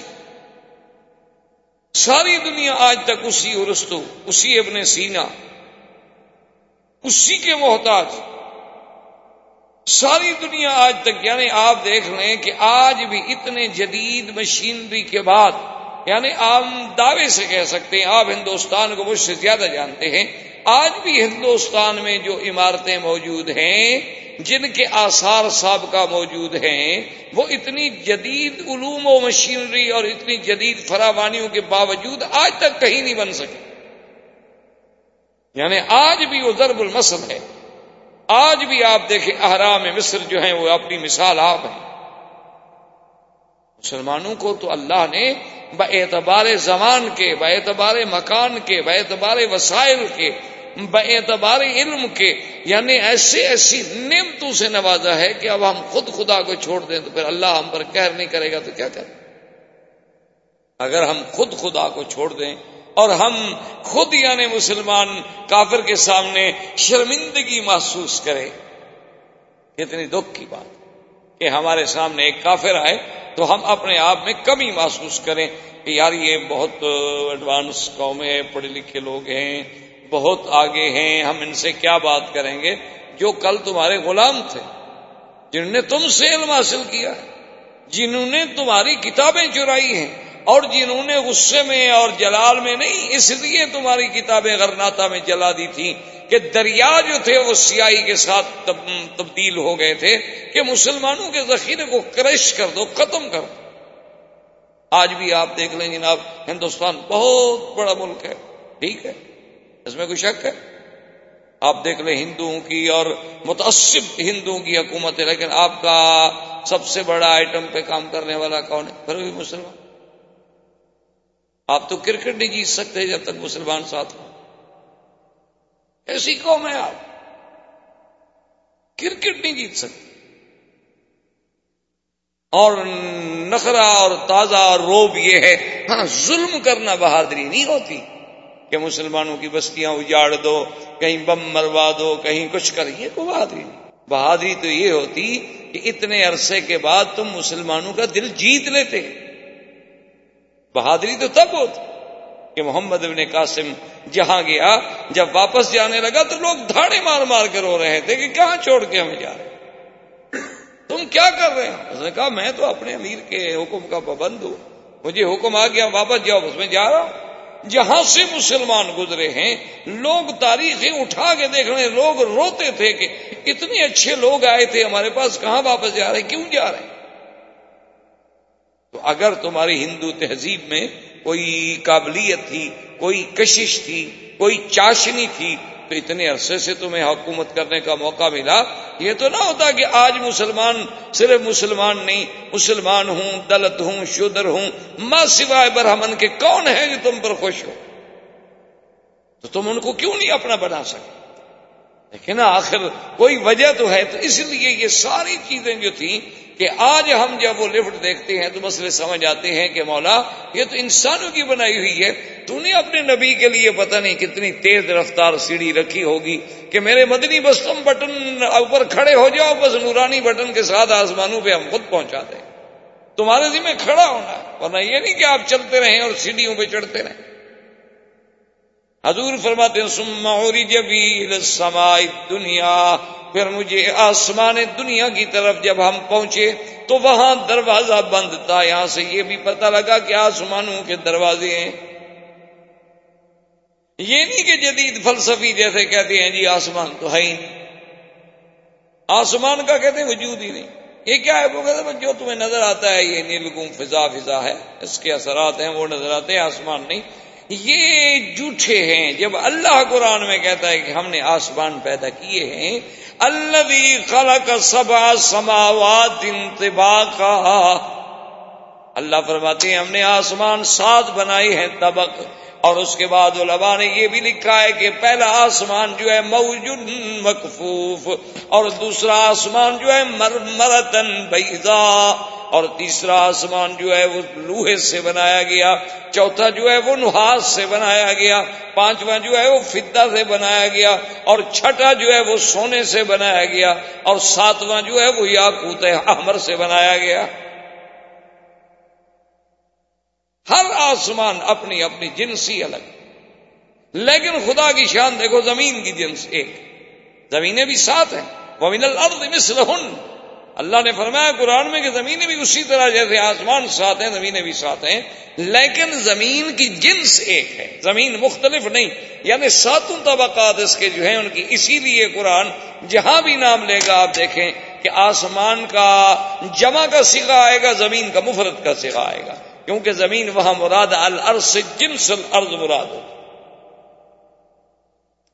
ساری دنیا آج تک اسی ارستو، اسی ابن سینا، اسی کے محتاج۔ ساری دنیا آج تک یعنی آپ دیکھ لیں کہ آج بھی اتنے جدید مشینری کے بعد یعنی آپ دعوے سے کہہ سکتے ہیں، آپ ہندوستان کو مجھ سے زیادہ جانتے ہیں۔ آج بھی ہندوستان میں جو عمارتیں موجود ہیں جن کے آثار سابقہ موجود ہیں، وہ اتنی جدید علوم و مشینری اور اتنی جدید فراوانیوں کے باوجود آج تک کہیں نہیں بن سکے۔ یعنی آج بھی وہ ضرب المسل ہے۔ آج بھی آپ دیکھیں احرام مصر جو ہیں، وہ اپنی مثال آپ ہیں۔ مسلمانوں کو تو اللہ نے اعتبار زمان کے اعتبار مکان کے اعتبار وسائل کے اعتبار علم کے یعنی ایسے ایسی نعمتوں سے نوازا ہے کہ اب ہم خود خدا کو چھوڑ دیں تو پھر اللہ ہم پر کہر نہیں کرے گا تو کیا کریں؟ اگر ہم خود خدا کو چھوڑ دیں اور ہم خود یعنی مسلمان کافر کے سامنے شرمندگی محسوس کریں، کتنی دکھ کی بات کہ ہمارے سامنے ایک کافر آئے تو ہم اپنے آپ میں کمی محسوس کریں کہ یار یہ بہت ایڈوانس قوم ہے، پڑھے لکھے لوگ ہیں بہت آگے ہیں، ہم ان سے کیا بات کریں گے؟ جو کل تمہارے غلام تھے، جنہوں نے تم سے علم حاصل کیا، جنہوں نے تمہاری کتابیں چرائی ہیں، اور جنہوں نے غصے میں اور جلال میں نہیں، اس لیے تمہاری کتابیں غرناتا میں جلا دی تھی کہ دریا جو تھے وہ سیاہی کے ساتھ تبدیل ہو گئے تھے کہ مسلمانوں کے ذخیرے کو کرش کر دو، ختم کر دو۔ آج بھی آپ دیکھ لیں جناب، ہندوستان بہت بڑا ملک ہے، ٹھیک ہے؟ اس میں کوئی شک ہے؟ آپ دیکھ لیں ہندوؤں کی اور متعصب ہندوؤں کی حکومت ہے لیکن آپ کا سب سے بڑا آئٹم پہ کام کرنے والا کون ہے؟ پھر بھی مسلمان۔ آپ تو کرکٹ نہیں جیت سکتے جب تک مسلمان ساتھ ہوں۔ ایسی قوم ہے آپ۔ کرکٹ نہیں جیت سکتے۔ اور نخرا اور تازہ اور روب یہ ہے ہاں ظلم کرنا بہادری نہیں ہوتی۔ کہ مسلمانوں کی بستیاں اجاڑ دو، کہیں بم مروا دو، کہیں کچھ کر۔ یہ کو بہادری بہادری تو یہ ہوتی کہ اتنے عرصے کے بعد تم مسلمانوں کا دل جیت لیتے۔ بہادری تو تب ہوتی کہ محمد ابن قاسم جہاں گیا، جب واپس جانے لگا تو لوگ دھاڑے مار مار کے رو رہے تھے کہ کہاں چھوڑ کے ہمیں جا رہے تم کیا کر رہے ہیں؟ اس نے کہا، میں تو اپنے امیر کے حکم کا پابند ہوں۔ مجھے حکم آ گیا، واپس جاؤ اس میں جا رہا ہوں۔ جہاں سے مسلمان گزرے ہیں، لوگ تاریخیں اٹھا کے دیکھ رہے ہیں، لوگ روتے تھے کہ اتنے اچھے لوگ آئے تھے، ہمارے پاس کہاں واپس جا رہے کیوں جا رہے ہیں؟ تو اگر تمہاری ہندو تہذیب میں کوئی قابلیت تھی، کوئی کشش تھی، کوئی چاشنی تھی تو اتنے عرصے سے تمہیں حکومت کرنے کا موقع ملا، یہ تو نہ ہوتا کہ آج مسلمان صرف مسلمان نہیں، مسلمان ہوں، دلت ہوں شدر ہوں ماں سوائے برہمن کے کون ہے جو تم پر خوش ہو؟ تو تم ان کو کیوں نہیں اپنا بنا سکتے؟ لیکن آخر کوئی وجہ تو ہے تو اس لیے یہ ساری چیزیں جو تھیں کہ آج ہم جب وہ لفٹ دیکھتے ہیں تو مسئلے سمجھ آتے ہیں کہ مولا، یہ تو انسانوں کی بنائی ہوئی ہے۔ تو نے اپنے نبی کے لیے پتہ نہیں کتنی تیز رفتار سیڑھی رکھی ہوگی کہ میرے مدنی بس تم بٹن اوپر کھڑے ہو جاؤ، بس نورانی بٹن کے ساتھ آسمانوں پہ ہم خود پہنچا دیں۔ تمہارے ذمہ کھڑا ہونا، ورنہ یہ نہیں کہ آپ چلتے رہیں اور سیڑھیوں پہ چڑھتے رہیں۔ حضور فرماتے ہیں سموری جبی دنیا پھر مجھے آسمان دنیا کی طرف جب ہم پہنچے تو وہاں دروازہ بند تھا، یہاں سے یہ بھی پتہ لگا کہ آسمانوں کے دروازے ہیں۔ یہ نہیں کہ جدید فلسفی جیسے کہتے ہیں جی آسمان تو ہے ہی نہیں۔ آسمان کا کہتے ہیں، وجود ہی نہیں۔ یہ کیا ہے؟ وہ کہتے ہیں، جو تمہیں نظر آتا ہے، یہ نیلگم فضا فضا ہے۔ اس کے اثرات ہیں، وہ نظر آتے ہیں، آسمان نہیں۔ یہ جھوٹے ہیں۔ جب اللہ قرآن میں کہتا ہے کہ ہم نے آسمان پیدا کیے ہیں اللہ خلق سبا سماوات انتباق اللہ فرماتے ہیں، ہم نے آسمان سات بنائی ہیں طبق۔ اور اس کے بعد علماء نے یہ بھی لکھا ہے کہ پہلا آسمان جو ہے موجود مکفوف اور دوسرا آسمان جو ہے مرتن بیضا اور تیسرا آسمان جو ہے وہ لوہے سے بنایا گیا، چوتھا جو ہے وہ نحاس سے بنایا گیا، پانچواں جو ہے وہ فدا سے بنایا گیا، اور چھٹا جو ہے وہ سونے سے بنایا گیا، اور ساتواں جو ہے وہ یاقوت احمر سے بنایا گیا۔ ہر آسمان اپنی اپنی جنسی الگ، لیکن خدا کی شان دیکھو زمین کی جنس ایک، زمینیں بھی ساتھ ہیں وہ من الارض مثلہن اللہ نے فرمایا قرآن میں کہ زمینیں بھی اسی طرح جیسے آسمان ساتھ ہیں، زمینیں بھی ساتھ ہیں، لیکن زمین کی جنس ایک ہے۔ زمین مختلف نہیں یعنی ساتوں طبقات اس کے جو ہیں، ان کی اسی لیے قرآن جہاں بھی نام لے گا، آپ دیکھیں کہ آسمان کا جمع کا سگا آئے گا، زمین کا مفرت کا سگا آئے گا۔ کیونکہ زمین وہاں مراد الارض جنس الارض مراد ہو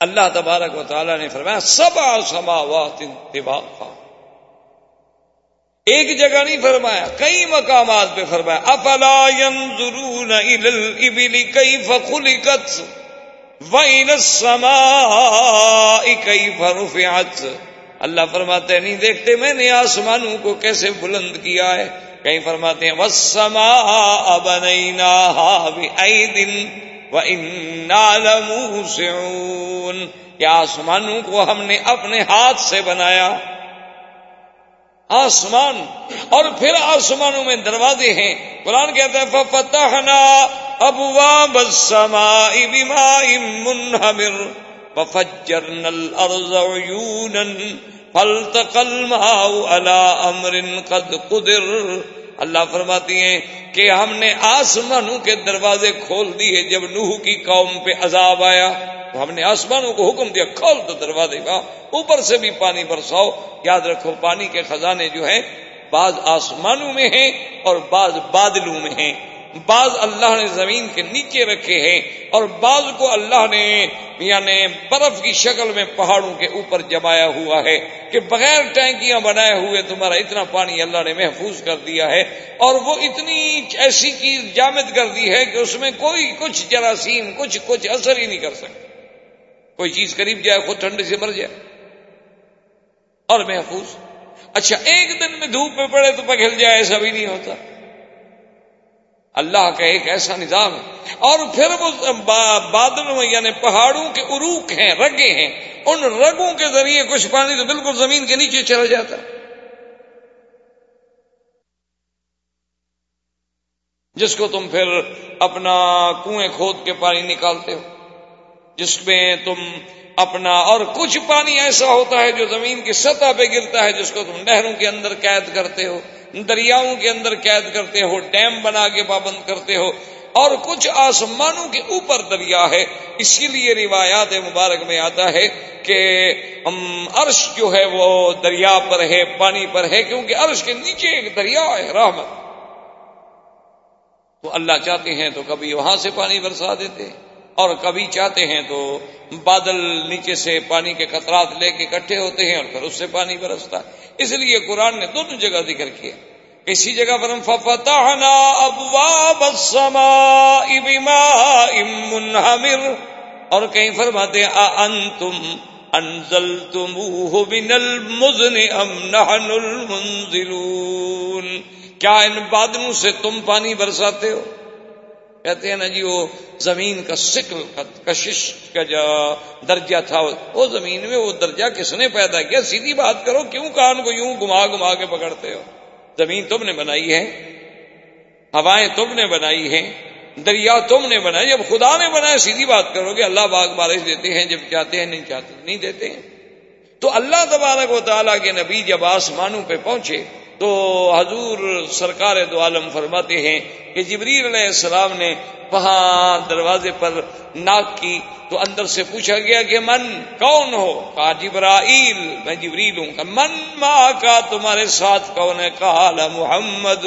اللہ تبارک و تعالیٰ نے فرمایا سب سماوات اتباقا ایک جگہ نہیں فرمایا، کئی مقامات پہ فرمایا، افلا ينظرون الى الابل كيف خلقت؟ وإلى السماء كيف رفعت؟ اللہ فرماتے ہیں، نہیں دیکھتے میں نے آسمانوں کو کیسے بلند کیا ہے؟ کہیں فرماتے ہیں، وَالسَّمَاءَ بَنَيْنَاهَا بِأَيْدٍ وَإِنَّا لَمُوسِعُونَ۔ یا آسمانوں کو ہم نے اپنے ہاتھ سے بنایا۔ آسمان اور پھر آسمانوں میں دروازے ہیں۔ قرآن کہتا ہے، فَفَتَحْنَا أَبْوَابَ السَّمَاءِ بِمَاءٍ مُنْهَمِرٍ وَفَجَّرْنَا الْأَرْضَ عُيُونًا فَالْتَقَى الْمَاءُ عَلَى أَمْرٍ قَدْ قُدِرٍ۔ اللہ فرماتی ہیں کہ ہم نے آسمانوں کے دروازے کھول دیے جب نوح کی قوم پہ عذاب آیا۔ تو ہم نے آسمانوں کو حکم دیا، کھول دو دروازے کا، اوپر سے بھی پانی برساؤ۔ یاد رکھو، پانی کے خزانے جو ہیں، بعض آسمانوں میں ہیں اور بعض بادلوں میں ہیں۔ بعض اللہ نے زمین کے نیچے رکھے ہیں اور بعض کو اللہ نے یعنی برف کی شکل میں پہاڑوں کے اوپر جمایا ہوا ہے کہ بغیر ٹینکیاں بنائے ہوئے تمہارا اتنا پانی اللہ نے محفوظ کر دیا ہے۔ اور وہ اتنی ایسی چیز جامد کر دی ہے کہ اس میں کوئی کچھ جراثیم، کچھ کچھ اثر ہی نہیں کر سکتے کوئی چیز قریب جائے، خود ٹھنڈے سے مر جائے۔ اور محفوظ۔ اچھا ایک دن میں دھوپ میں پڑے تو پگھل جائے، ایسا بھی نہیں ہوتا۔ اللہ کا ایک ایسا نظام ہے۔ اور پھر وہ بادل یعنی پہاڑوں کے عروق ہیں، رگے ہیں۔ ان رگوں کے ذریعے کچھ پانی تو بالکل زمین کے نیچے چلا جاتا۔ جس کو تم پھر اپنا کنویں کھود کے پانی نکالتے ہو۔ جس میں تم اپنا اور کچھ پانی ایسا ہوتا ہے جو زمین کی سطح پہ گرتا ہے، جس کو تم نہروں کے اندر قید کرتے ہو، دریاؤں کے اندر قید کرتے ہو، ڈیم بنا کے پابند کرتے ہو، اور کچھ آسمانوں کے اوپر دریا ہے۔ اسی لیے روایات مبارک میں آتا ہے کہ عرش جو ہے وہ دریا پر ہے، پانی پر ہے، کیونکہ عرش کے نیچے ایک دریا ہے، رحمت۔ تو اللہ چاہتے ہیں تو کبھی وہاں سے پانی برسا دیتے۔ ہیں اور کبھی چاہتے ہیں تو بادل نیچے سے پانی کے قطرات لے کے اکٹھے ہوتے ہیں اور پھر اس سے پانی برستا ہے۔ اس لیے قرآن نے دونوں جگہ ذکر کیا۔ کسی جگہ پر ہم فتحنا ابواب السماء بماء منہمر۔ اور کہیں فرماتے ہیں انتم انزلتموه من المزن ام نحن المنزلون؟ کیا ان بادلوں سے تم پانی برساتے ہو؟ کہتے ہیں نا جی وہ زمین کا سکل کشش کا جو درجہ تھا، وہ زمین میں وہ درجہ کس نے پیدا کیا؟ سیدھی بات کرو، کیوں کان کو یوں گما گما کے پکڑتے ہو؟ زمین تم نے بنائی ہے، ہوائیں تم نے بنائی ہیں، دریا تم نے بنائی، جب خدا نے بنایا، سیدھی بات کرو گے اللہ باغ بارش دیتے ہیں، جب چاہتے ہیں، نہیں چاہتے نہیں دیتے ہیں۔ تو اللہ تبارک و تعالیٰ کے نبی جب آسمانوں پہ پہنچے تو حضور سرکار دو عالم فرماتے ہیں کہ جبریل علیہ السلام نے وہاں دروازے پر ناک کی تو اندر سے پوچھا گیا کہ من کون ہو؟ کہا جبرائیل، میں جبریل ہوں۔ کہا، من ماں کا تمہارے ساتھ کون ہے؟ کہا محمد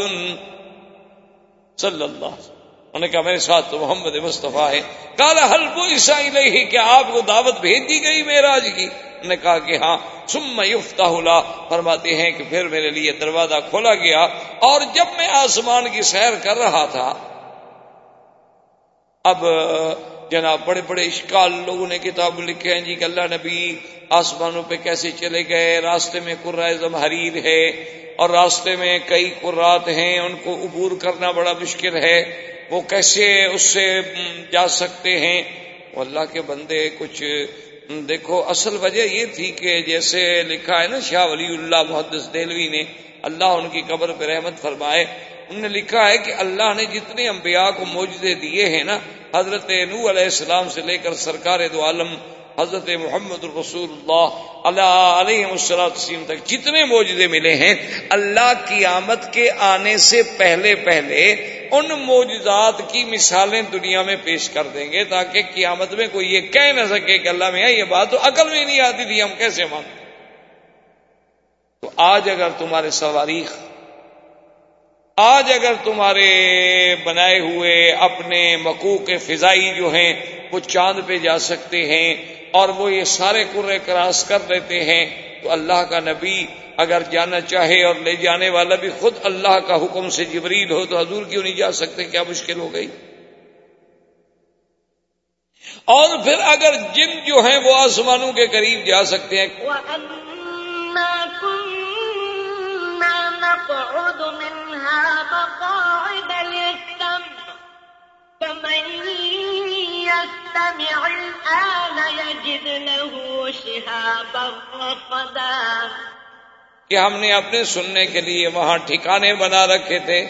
صلی اللہ انہوں نے کہا، میرے ساتھ تو محمد مصطفیٰ ہے کالا حلب عیسائی نہیں کہ آپ کو دعوت بھیج دی گئی میراج کی۔ نے کہا کہ ہاں سم یفتا فرماتے ہیں کہ پھر میرے لیے دروازہ کھولا گیا اور جب میں آسمان کی سیر کر رہا تھا، اب جناب بڑے بڑے اشکال لوگوں نے کتاب لکھے ہیں جی کہ اللہ نبی آسمانوں پہ کیسے چلے گئے، راستے میں قرآم حریر ہے اور راستے میں کئی قرات ہیں، ان کو عبور کرنا بڑا مشکل ہے۔ وہ کیسے اس سے جا سکتے ہیں؟ وہ اللہ کے بندے کچھ دیکھو، اصل وجہ یہ تھی کہ جیسے لکھا ہے نا، شاہ ولی اللہ محدث دہلوی نے، اللہ ان کی قبر پہ رحمت فرمائے۔ انہوں نے لکھا ہے کہ اللہ نے جتنے انبیاء کو موجودے دیے ہیں نا، حضرت نو علیہ السلام سے لے کر سرکار دو عالم حضرت محمد الرسول اللہ اللہ علیہ وسلم تک جتنے موجودے ملے ہیں، اللہ کی آمد کے آنے سے پہلے پہلے ان موجودات کی مثالیں دنیا میں پیش کر دیں گے تاکہ قیامت میں کوئی یہ کہہ نہ سکے کہ اللہ میں یہ بات تو عقل میں نہیں آتی تھی، ہم کیسے مانتے تو آج اگر تمہارے سواریخ، آج اگر تمہارے بنائے ہوئے اپنے مکو کے فضائی جو ہیں، وہ چاند پہ جا سکتے ہیں اور وہ یہ سارے کرے کراس کر لیتے ہیں تو اللہ کا نبی اگر جانا چاہے اور لے جانے والا بھی خود اللہ کا حکم سے جبریل ہو تو حضور کیوں نہیں جا سکتے؟ کیا مشکل ہو گئی؟ اور پھر اگر جن جو ہیں وہ آسمانوں کے قریب جا سکتے ہیں۔ کہ ہم نے اپنے سننے کے لیے وہاں ٹھکانے بنا رکھے تھے،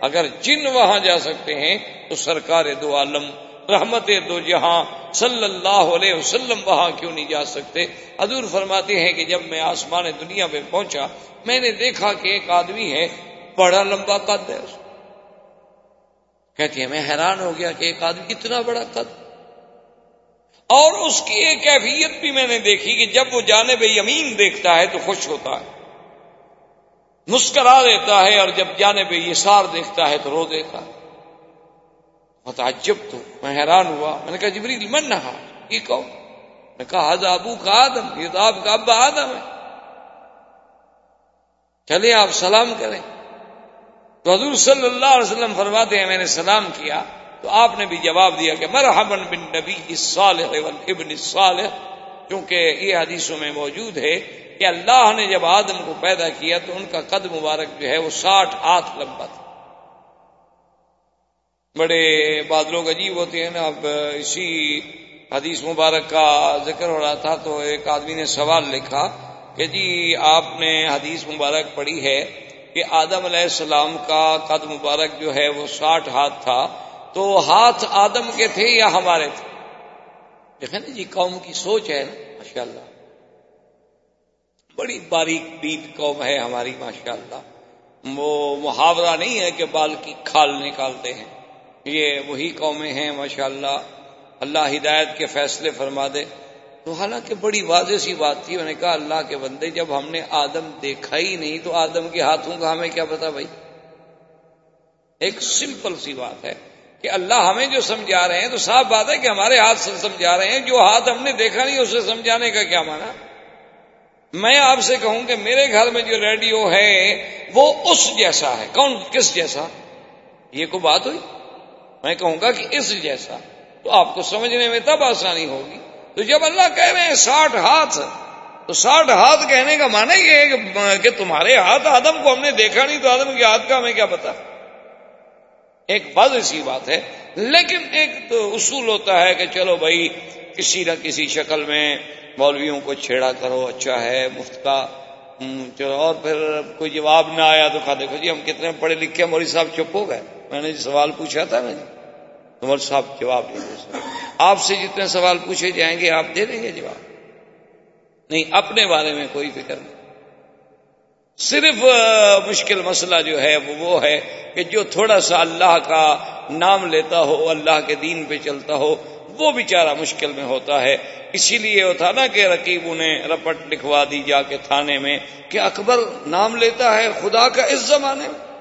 اگر جن وہاں جا سکتے ہیں، تو سرکار دو عالم، رحمت دو جہاں، صلی اللہ علیہ وسلم وہاں کیوں نہیں جا سکتے؟ حضور فرماتے ہیں کہ جب میں آسمان دنیا میں پہنچا، میں نے دیکھا کہ ایک آدمی ہے، بڑا لمبا قد ہے کہتی ہے میں حیران ہو گیا کہ ایک آدمی کتنا بڑا قد اور اس کی ایک کیفیت بھی میں نے دیکھی کہ جب وہ جانب یمین دیکھتا ہے تو خوش ہوتا ہے، مسکرا دیتا ہے اور جب جانب یسار دیکھتا ہے تو رو دیتا ہے۔ متعجب تو میں حیران ہوا۔ میں نے کہا، جبریل، من نہا؟ یہ کہو میں کہا حض ابو کا آدم، یہ تو آپ کا ابا آدم ہے۔ چلے آپ سلام کریں۔ تو حضور صلی اللہ علیہ وسلم فرماتے ہیں، میں نے سلام کیا، تو آپ نے بھی جواب دیا کہ مرحبا بن نبی الصالح والابن الصالح کیونکہ یہ حدیثوں میں موجود ہے کہ اللہ نے جب آدم کو پیدا کیا تو ان کا قد مبارک جو ہے وہ ساٹھ ہاتھ لمبا تھا۔ بڑے بادلوں کا عجیب ہوتے ہیں نا، اب اسی حدیث مبارک کا ذکر ہو رہا تھا تو ایک آدمی نے سوال لکھا کہ جی آپ نے حدیث مبارک پڑھی ہے کہ آدم علیہ السلام کا قد مبارک جو ہے وہ ساٹھ ہاتھ تھا، تو ہاتھ آدم کے تھے یا ہمارے تھے؟ دیکھیں نا جی قوم کی سوچ ہے نا ماشاء اللہ بڑی باریک بیت قوم ہے ہماری ماشاء اللہ وہ محاورہ نہیں ہے کہ بال کی کھال نکالتے ہیں۔ یہ وہی قومیں ہیں ماشاء اللہ اللہ ہدایت کے فیصلے فرما دے۔ تو حالانکہ بڑی واضح سی بات تھی، انہوں نے کہا اللہ کے بندے، جب ہم نے آدم دیکھا ہی نہیں تو آدم کے ہاتھوں کا ہمیں کیا پتا بھائی؟ ایک سمپل سی بات ہے کہ اللہ ہمیں جو سمجھا رہے ہیں تو صاف بات ہے کہ ہمارے ہاتھ سے سمجھا رہے ہیں، جو ہاتھ ہم نے دیکھا نہیں اسے سمجھانے کا کیا مانا میں آپ سے کہوں کہ میرے گھر میں جو ریڈیو ہے وہ اس جیسا ہے۔ کون؟ کس جیسا؟ یہ کوئی بات ہوئی؟ میں کہوں گا کہ اس جیسا۔ تو آپ کو سمجھنے میں تب آسانی ہوگی تو جب اللہ کہہ رہے ہیں ساٹھ ہاتھ، تو ساٹھ ہاتھ کہنے کا معنی یہ ہے کہ تمہارے ہاتھ آدم کو ہم نے دیکھا نہیں، تو آدم کے ہاتھ کا ہمیں کیا پتا؟ ایک بات ایسی بات ہے۔ لیکن ایک تو اصول ہوتا ہے کہ چلو بھائی، کسی نہ کسی شکل میں مولویوں کو چھیڑا کرو اچھا ہے، مفت کا۔ چلو، اور پھر کوئی جواب نہ آیا تو کہا دیکھو جی ہم کتنے پڑھے لکھے مولوی صاحب چپ ہو گئے۔ میں نے سوال پوچھا تھا نا جی۔ تو مولوی صاحب جواب دیں آپ سے جتنے سوال پوچھے جائیں گے، آپ دے دیں گے جواب۔ نہیں، اپنے بارے میں کوئی فکر نہیں۔ صرف مشکل مسئلہ جو ہے، وہ وہ ہے کہ جو تھوڑا سا اللہ کا نام لیتا ہو، اللہ کے دین پہ چلتا ہو، وہ بیچارہ مشکل میں ہوتا ہے۔ اسی لیے وہ تھا نا کہ رقیب انہیں رپٹ لکھوا دی جا کے تھانے میں کہ اکبر نام لیتا ہے خدا کا اس زمانے میں۔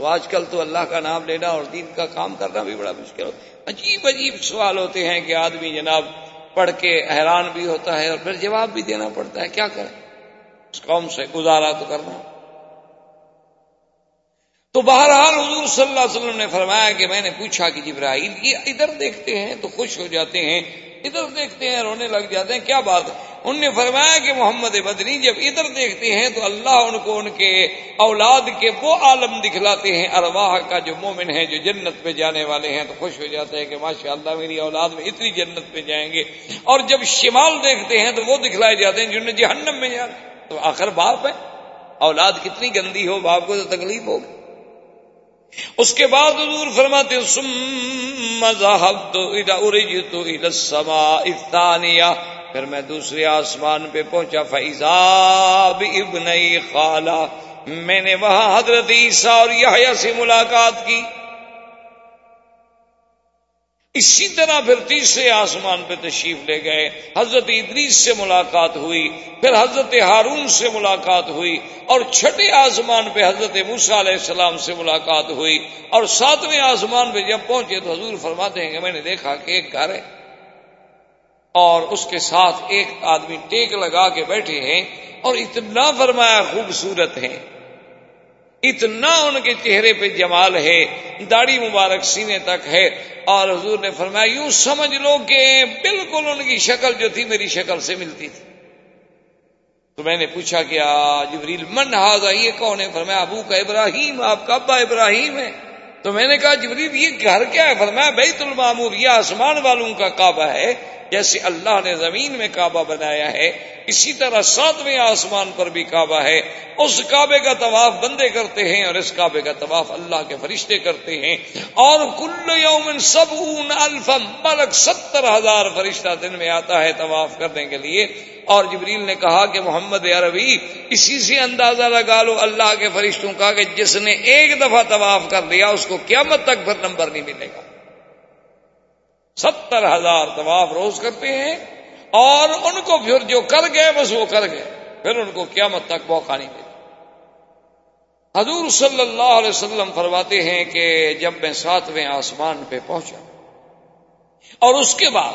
تو آج کل تو اللہ کا نام لینا اور دین کا کام کرنا بھی بڑا مشکل ہوتا عجیب عجیب سوال ہوتے ہیں کہ آدمی جناب پڑھ کے حیران بھی ہوتا ہے اور پھر جواب بھی دینا پڑتا ہے، کیا کریں؟ اس قوم سے گزارا تو کرنا۔ تو بہرحال حضور صلی اللہ علیہ وسلم نے فرمایا کہ میں نے پوچھا کہ جبرائیل یہ ادھر دیکھتے ہیں تو خوش ہو جاتے ہیں ادھر دیکھتے ہیں، رونے لگ جاتے ہیں، کیا بات ہے؟ ان نے فرمایا کہ محمد بدنی جب ادھر دیکھتے ہیں تو اللہ ان کو ان کے اولاد کے وہ عالم دکھلاتے ہیں، ارواح کا جو مومن ہے جو جنت پہ جانے والے ہیں، تو خوش ہو جاتے ہیں کہ ماشاء اللہ میری اولاد میں اتنی جنت پہ جائیں گے۔ اور جب شمال دیکھتے ہیں تو وہ دکھلائے جاتے ہیں جن نے جہنم میں جانا تو آخر باپ ہے، اولاد کتنی گندی ہو، باپ کو تو تکلیف ہوگی۔ اس کے بعد حضور فرماتے سم تو تو پھر میں دوسرے آسمان پہ پہنچا فیضا ابن خالہ میں نے وہاں حضرت عیسیٰ اور یحییٰ سے ملاقات کی۔ اسی طرح پھر تیسرے آسمان پہ تشریف لے گئے۔ حضرت ادریس سے ملاقات ہوئی، پھر حضرت ہارون سے ملاقات ہوئی، اور چھٹے آسمان پہ حضرت موسا علیہ السلام سے ملاقات ہوئی۔ اور ساتویں آسمان پہ جب پہنچے تو حضور فرماتے ہیں کہ میں نے دیکھا کہ ایک گھر ہے۔ اور اس کے ساتھ ایک آدمی ٹیک لگا کے بیٹھے ہیں اور اتنا فرمایا خوبصورت ہیں۔ اتنا ان کے چہرے پہ جمال ہے، داڑھی مبارک سینے تک ہے۔ اور حضور نے فرمایا، یوں سمجھ لو کہ بالکل ان کی شکل جو تھی میری شکل سے ملتی تھی۔ تو میں نے پوچھا کہ جبریل، من ہاضا یہ کون ہے؟ فرمایا، ابو کا ابراہیم، آپ کا ابا ابراہیم ہے۔ تو میں نے کہا، جبریل، یہ گھر کیا ہے؟ فرمایا، بیت المامور یہ آسمان والوں کا کعبہ ہے۔ جیسے اللہ نے زمین میں کعبہ بنایا ہے، اسی طرح ساتویں آسمان پر بھی کعبہ ہے۔ اس کعبے کا طواف بندے کرتے ہیں اور اس کعبے کا طواف اللہ کے فرشتے کرتے ہیں۔ اور کل یوم سب الفم ملک ستر ہزار فرشتہ دن میں آتا ہے طواف کرنے کے لیے۔ اور جبریل نے کہا کہ محمد عربی، اسی سے اندازہ لگا لو اللہ کے فرشتوں کا کہ جس نے ایک دفعہ طواف کر لیا، اس کو قیامت تک پھر نمبر نہیں ملے گا۔ ستر ہزار طواف روز کرتے ہیں اور ان کو پھر جو کر گئے بس وہ کر گئے، پھر ان کو قیامت تک موقع نہیں ملے حضور صلی اللہ علیہ وسلم فرماتے ہیں کہ جب میں ساتویں آسمان پہ پہنچا اور اس کے بعد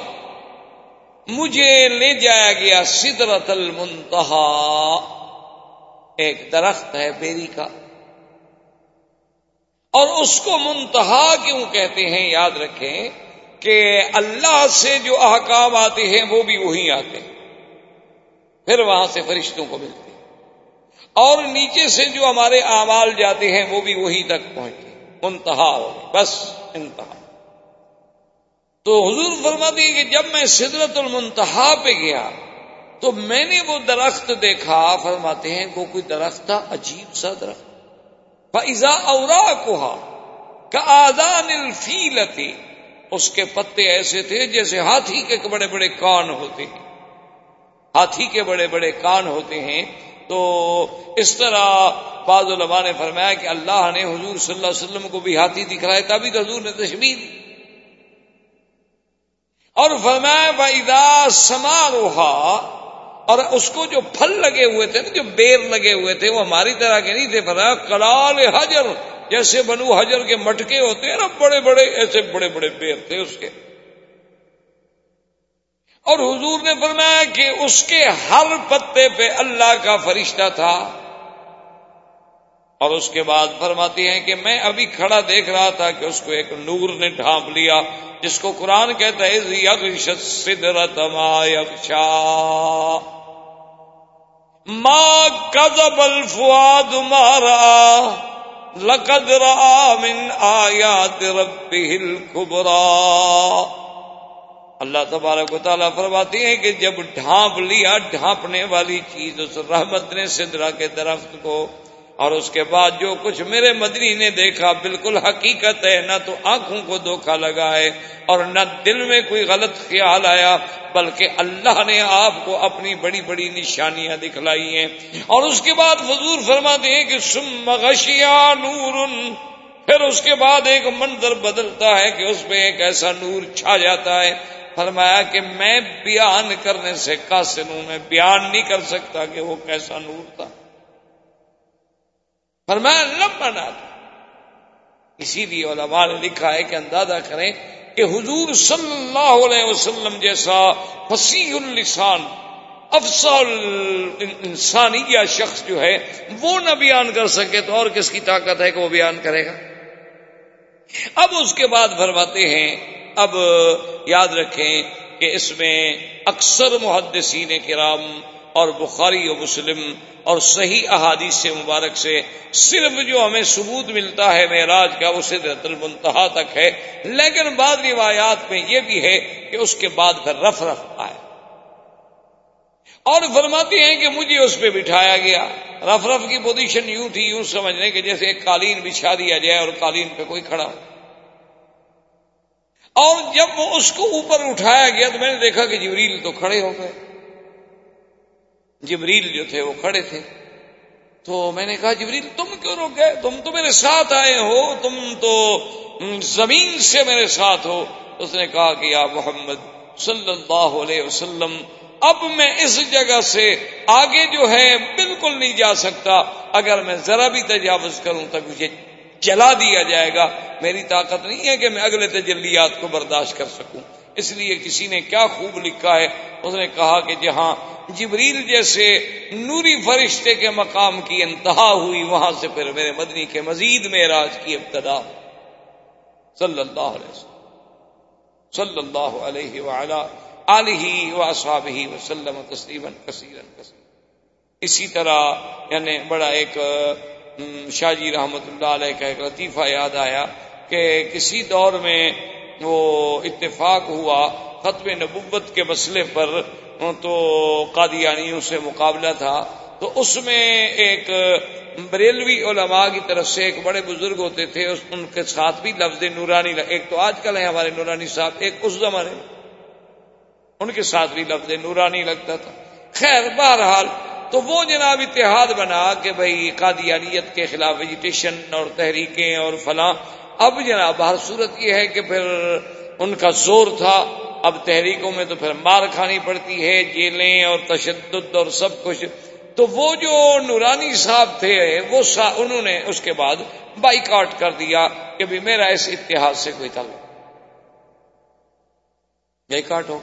مجھے لے جایا گیا سدرت المنتہا، ایک درخت ہے بیری کا۔ اور اس کو منتہا کیوں کہتے ہیں؟ یاد رکھیں کہ اللہ سے جو احکام آتے ہیں وہ بھی وہی آتے ہیں۔ پھر وہاں سے فرشتوں کو ملتے ہیں۔ اور نیچے سے جو ہمارے اعمال جاتے ہیں وہ بھی وہی تک پہنچتے منتہا بس انتہا۔ تو حضور فرما دیے کہ جب میں سدرت المنتہا پہ گیا تو میں نے وہ درخت دیکھا، فرماتے ہیں وہ کوئی درخت تھا، عجیب سا درخت۔ فضا اورا کوہا کا آزان الفیلتی اس کے پتے ایسے تھے جیسے ہاتھی کے بڑے بڑے کان ہوتے ہیں۔ ہاتھی کے بڑے بڑے کان ہوتے ہیں۔ تو اس طرح بعض علماء نے فرمایا کہ اللہ نے حضور صلی اللہ علیہ وسلم کو بھی ہاتھی دکھلائے تبھی تو حضور نے تشبیر دی۔ اور فرمایا بھائی سما روحا اور اس کو جو پھل لگے ہوئے تھے نا جو بیر لگے ہوئے تھے، وہ ہماری طرح کے نہیں تھے، فرمایا کلال حجر جیسے بنو حجر کے مٹکے ہوتے ہیں نا، بڑے بڑے، ایسے بڑے بڑے پیر تھے اس کے۔ اور حضور نے فرمایا کہ اس کے ہر پتے پہ اللہ کا فرشتہ تھا۔ اور اس کے بعد فرماتی ہیں کہ میں ابھی کھڑا دیکھ رہا تھا کہ اس کو ایک نور نے ڈھانپ لیا، جس کو قرآن کہتا ہے سدرت ماں کزب الفواد مارا لقد را من آیات ربه الكبرى۔ اللہ تبارک و تعالیٰ فرماتی ہے کہ جب ڈھانپ لیا، ڈھانپنے والی چیز اس رحمت نے سدرا کے درخت کو اور اس کے بعد جو کچھ میرے مدنی نے دیکھا بالکل حقیقت ہے، نہ تو آنکھوں کو دھوکا لگا ہے اور نہ دل میں کوئی غلط خیال آیا، بلکہ اللہ نے آپ کو اپنی بڑی بڑی نشانیاں دکھلائی ہیں۔ اور اس کے بعد حضور فرماتے ہیں کہ سم مغشیا نور، پھر اس کے بعد ایک منظر بدلتا ہے کہ اس میں ایک ایسا نور چھا جاتا ہے۔ فرمایا کہ میں بیان کرنے سے قاصر ہوں، میں بیان نہیں کر سکتا کہ وہ کیسا نور تھا۔ فرمایا لمبا نہ اسی لیے علماء نے لکھا ہے کہ اندازہ کریں کہ حضور صلی اللہ علیہ وسلم جیسا فصیح السان افسل انسانی شخص جو ہے، وہ نہ بیان کر سکے تو اور کس کی طاقت ہے کہ وہ بیان کرے گا؟ اب اس کے بعد فرماتے ہیں، اب یاد رکھیں کہ اس میں اکثر محدثین کرام اور بخاری و مسلم اور صحیح احادیث سے مبارک سے صرف جو ہمیں ثبوت ملتا ہے معراج کا وہ سدرت المنتہا تک ہے۔ لیکن بعض روایات میں یہ بھی ہے کہ اس کے بعد پھر رف رف آئے۔ اور فرماتے ہیں کہ مجھے اس پہ بٹھایا گیا۔ رف رف کی پوزیشن یوں تھی، یوں سمجھنے کہ جیسے ایک قالین بچھا دیا جائے اور قالین پہ کوئی کھڑا ہو۔ اور جب وہ اس کو اوپر اٹھایا گیا تو میں نے دیکھا کہ جبریل تو کھڑے ہو گئے۔ جبریل جو تھے وہ کھڑے تھے۔ تو میں نے کہا، جبریل، تم کیوں رک گئے؟ تم تو میرے ساتھ آئے ہو، تم تو زمین سے میرے ساتھ ہو۔ اس نے کہا کہ یا محمد صلی اللہ علیہ وسلم، اب میں اس جگہ سے آگے جو ہے بالکل نہیں جا سکتا۔ اگر میں ذرا بھی تجاوز کروں تو مجھے جلا دیا جائے گا۔ میری طاقت نہیں ہے کہ میں اگلے تجلیات کو برداشت کر سکوں۔ اس لیے کسی نے کیا خوب لکھا ہے؟ اس نے کہا کہ جہاں جبریل جیسے نوری فرشتے کے مقام کی انتہا ہوئی، وہاں سے پھر میرے مدنی کے مزید میں راج کی ابتدا۔ صلی اللہ علیہ وسلم۔ صلی اللہ علیہ وعلا وسلم تسلیما کثیرا کثیرا۔ اسی طرح یعنی بڑا ایک شاہ جی رحمت اللہ علیہ کا ایک لطیفہ یاد آیا کہ کسی دور میں وہ اتفاق ہوا ختم نبوت کے مسئلے پر، تو قادیانیوں سے مقابلہ تھا۔ تو اس میں ایک بریلوی علماء کی طرف سے ایک بڑے بزرگ ہوتے تھے ان کے ساتھ بھی لفظ نورانی ایک تو آج کل ہے ہمارے نورانی صاحب، ایک اس زمانے میں۔ ان کے ساتھ بھی لفظ نورانی لگتا تھا۔ خیر، بہرحال، تو وہ جناب اتحاد بنا کہ بھائی قادیانیت کے خلاف ویجیٹیشن اور تحریکیں اور فلاں اب جناب، ہر صورت یہ ہے کہ پھر ان کا زور تھا، اب تحریکوں میں تو پھر مار کھانی پڑتی ہے، جیلیں اور تشدد اور سب کچھ۔ تو وہ جو نورانی صاحب تھے، وہ سا، انہوں نے اس کے بعد بائک آؤٹ کر دیا کہ بھی میرا اس اتحاد سے کوئی تعلق۔ بائک آؤٹ ہو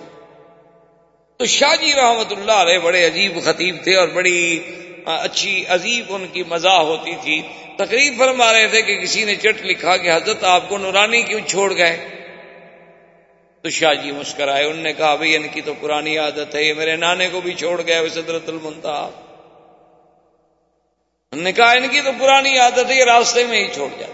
تو شاہ جی رحمت اللہ علیہ بڑے عجیب خطیب تھے اور بڑی اچھی عجیب ان کی مزاح ہوتی تھی۔ تقریب فرما رہے تھے کہ کسی نے چٹ لکھا کہ حضرت آپ کو نورانی کیوں چھوڑ گئے؟ تو شاہ جی مسکرائے، انہوں نے کہا، بھائی، ان کی تو پرانی عادت ہے، یہ میرے نانے کو بھی چھوڑ گیا صدرت المنتا انہوں نے کہا، ان کی تو پرانی عادت ہے، یہ راستے میں ہی چھوڑ جاتا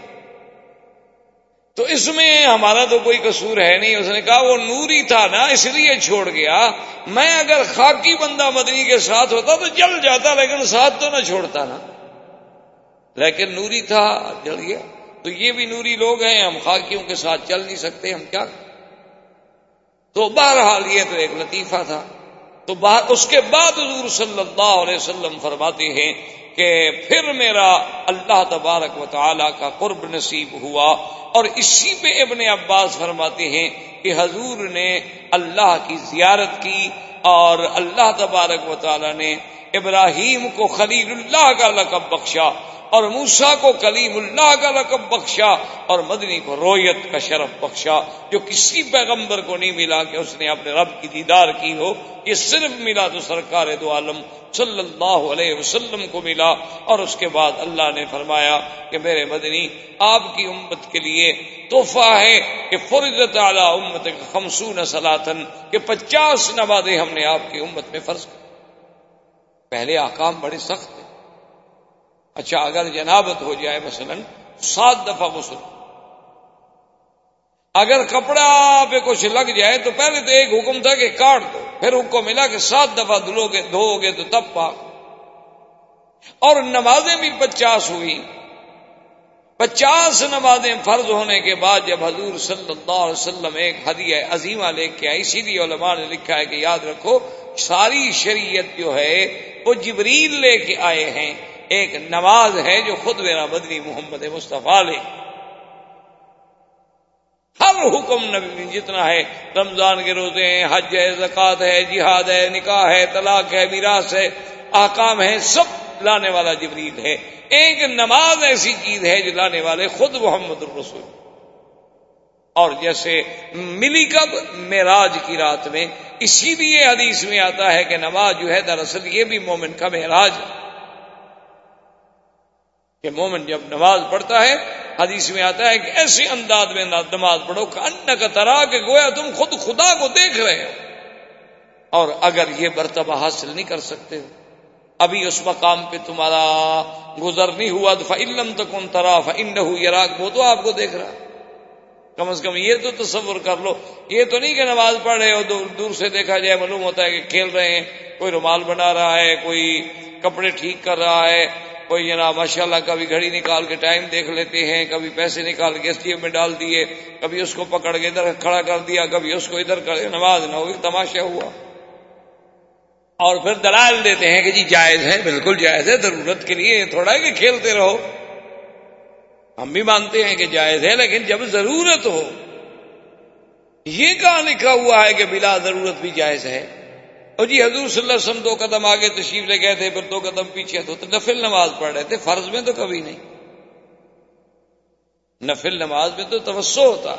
تو اس میں ہمارا تو کوئی قصور ہے نہیں۔ اس نے کہا، وہ نوری تھا نا، اس لیے چھوڑ گیا۔ میں اگر خاکی بندہ مدنی کے ساتھ ہوتا تو جل جاتا، لیکن ساتھ تو نہ چھوڑتا نا۔ لیکن نوری تھا جل گیا تو یہ بھی نوری لوگ ہیں، ہم خاکیوں کے ساتھ چل نہیں سکتے، ہم کیا۔ تو بہرحال یہ تو ایک لطیفہ تھا۔ تو اس کے بعد حضور صلی اللہ علیہ وسلم فرماتے ہیں کہ پھر میرا اللہ تبارک و تعالی کا قرب نصیب ہوا۔ اور اسی پہ ابن عباس فرماتے ہیں کہ حضور نے اللہ کی زیارت کی اور اللہ تبارک و تعالی نے ابراہیم کو خلیل اللہ کا لقب بخشا۔ اور موسا کو کلیم اللہ کا رقب بخشا اور مدنی کو رویت کا شرف بخشا جو کسی پیغمبر کو نہیں ملا کہ اس نے اپنے رب کی دیدار کی ہو، یہ صرف ملا تو سرکار دو عالم صلی اللہ علیہ وسلم کو ملا اور اس کے بعد اللہ نے فرمایا کہ میرے مدنی، آپ کی امت کے لیے تحفہ ہے کہ فرض تعالی امت خمسون سلاطن کہ پچاس نمازیں ہم نے آپ کی امت میں فرض کی۔ پہلے آکام بڑے سخت اچھا اگر جنابت ہو جائے مثلا، سات دفعہ غسل۔ اگر کپڑا پہ کچھ لگ جائے تو پہلے تو ایک حکم تھا کہ کاٹ دو، پھر حکم ملا کہ سات دفعہ دھلو گے، دھو گے تو تب پاک۔ اور نمازیں بھی پچاس ہوئی۔ پچاس نمازیں فرض ہونے کے بعد جب حضور صلی اللہ علیہ وسلم ایک ہدیہ عظیمہ لے کے آئی اسی لیے علماء نے لکھا ہے کہ یاد رکھو، ساری شریعت جو ہے، وہ جبریل لے کے آئے ہیں۔ ایک نماز ہے جو خود میرا بدنی محمد مصطفیٰ لے۔ ہر حکم نبی جتنا ہے، رمضان کے روزے ہیں، حج ہے، زکوٰۃ ہے، جہاد ہے، نکاح ہے، طلاق ہے، میراث ہے آکام ہے سب لانے والا جبریل ہے۔ ایک نماز ایسی چیز ہے جو لانے والے خود محمد الرسول۔ اور جیسے ملی کب معراج کی رات میں، اسی لیے حدیث میں آتا ہے کہ نماز جو ہے، دراصل یہ بھی مومن کا معراج ہے۔ کہ مومن جب نماز پڑھتا ہے، حدیث میں آتا ہے کہ ایسے انداز میں نماز پڑھو کہ ان کا ترا کہ گویا تم خود خدا کو دیکھ رہے ہو۔ اور اگر یہ مرتبہ حاصل نہیں کر سکتے ابھی اس مقام پہ تمہارا گزر نہیں ہوا تو فعلم تو کن ترا فن وہ تو آپ کو دیکھ رہا۔ کم از کم یہ تو تصور کر لو۔ یہ تو نہیں کہ نماز پڑھ رہے ہو دور سے دیکھا جائے، معلوم ہوتا ہے کہ کھیل رہے ہیں، کوئی رومال بنا رہا ہے، کوئی کپڑے ٹھیک کر رہا ہے۔ کوئی جناب ماشاء اللہ کبھی گھڑی نکال کے ٹائم دیکھ لیتے ہیں، کبھی پیسے نکال کے اس میں ڈال دیے، کبھی اس کو پکڑ کے ادھر کھڑا کر دیا، کبھی اس کو ادھر کر نماز نہ ہوگی تماشا ہوا۔ اور پھر دلال دیتے ہیں کہ جی جائز ہے، بالکل جائز ہے، ضرورت کے لیے تھوڑا ہے کہ کھیلتے رہو۔ ہم بھی مانتے ہیں کہ جائز ہے، لیکن جب ضرورت ہو، یہ کہاں لکھا ہوا ہے کہ بلا ضرورت بھی جائز ہے؟ اور جی حضور صلی اللہ علیہ وسلم دو قدم آگے تشریف لے گئے تھے، پھر دو قدم پیچھے تو نفل نماز پڑھ رہے تھے، فرض میں تو کبھی نہیں۔ نفل نماز میں تو توسع ہوتا۔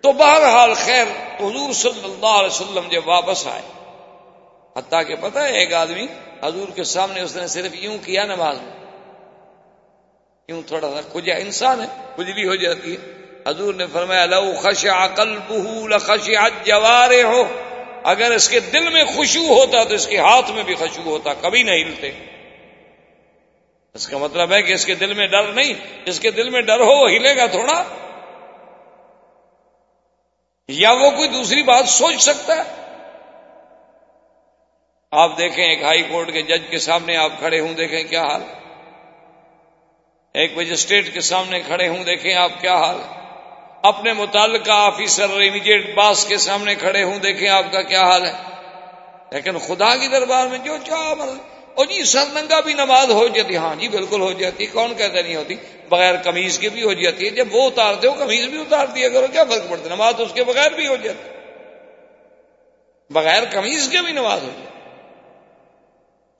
تو بہرحال خیر، حضور صلی اللہ علیہ وسلم جب واپس آئے، حتیٰ کہ پتہ ہے، ایک آدمی حضور کے سامنے اس نے صرف یوں کیا نماز میں۔ یوں تھوڑا سا کچھ انسان ہے، کچھ بھی ہو جاتی ہے۔ حضور نے فرمایا، لو خشع قلبه لخشع جوارے ہو اگر اس کے دل میں خوشبو ہوتا تو اس کے ہاتھ میں بھی خوشبو ہوتا، کبھی نہیں ہلتے۔ اس کا مطلب ہے کہ اس کے دل میں ڈر نہیں، جس کے دل میں ڈر ہو وہ ہلے گا تھوڑا۔ یا وہ کوئی دوسری بات سوچ سکتا ہے۔ آپ دیکھیں ایک ہائی کورٹ کے جج کے سامنے آپ کھڑے ہوں، دیکھیں کیا حال۔ ایک مجسٹریٹ کے سامنے کھڑے ہوں، دیکھیں آپ کیا حال۔ ہے اپنے متعلقہ آفیسر امیڈیٹ باس کے سامنے کھڑے ہوں، دیکھیں آپ کا کیا حال ہے۔ لیکن خدا کی دربار میں جو چاہ مر اور جی سر ننگا بھی نماز ہو جاتی۔ ہاں جی بالکل ہو جاتی۔ کون کہتے نہیں ہوتی؟ بغیر کمیز کے بھی ہو جاتی ہے۔ جب وہ اتارتے ہو کمیز بھی اتار دیا کرو کیا فرق پڑتا ہے؟ نماز اس کے بغیر بھی ہو جاتی۔ بغیر کمیز کے بھی نماز ہو جاتی۔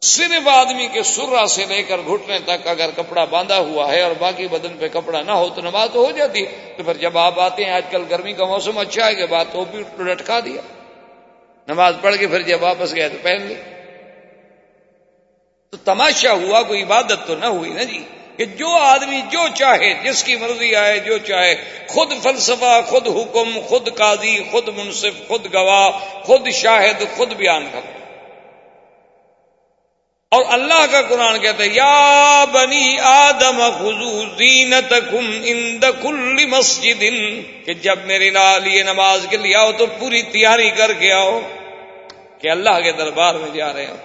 صرف آدمی کے سرا سے لے کر گھٹنے تک اگر کپڑا باندھا ہوا ہے اور باقی بدن پہ کپڑا نہ ہو تو نماز تو ہو جاتی ہے۔ تو پھر جب آپ آتے ہیں، آج کل گرمی کا موسم اچھا ہے کہ بات تو بھی لٹکا دیا۔ نماز پڑھ کے پھر جب واپس گئے تو پہن لی۔ تو تماشا ہوا، کوئی عبادت تو نہ ہوئی نا جی۔ کہ جو آدمی جو چاہے، جس کی مرضی آئے، جو چاہے۔ خود فلسفہ، خود حکم، خود قاضی، خود منصف، خود گواہ، خود شاہد، خود بیان کرے اور اللہ کا قرآن کہتا ہے، یا بنی آدم زینت اند کل مسجد، کہ جب میرے لال یہ نماز کے لیے آؤ تو پوری تیاری کر کے آؤ، کہ اللہ کے دربار میں جا رہے ہو۔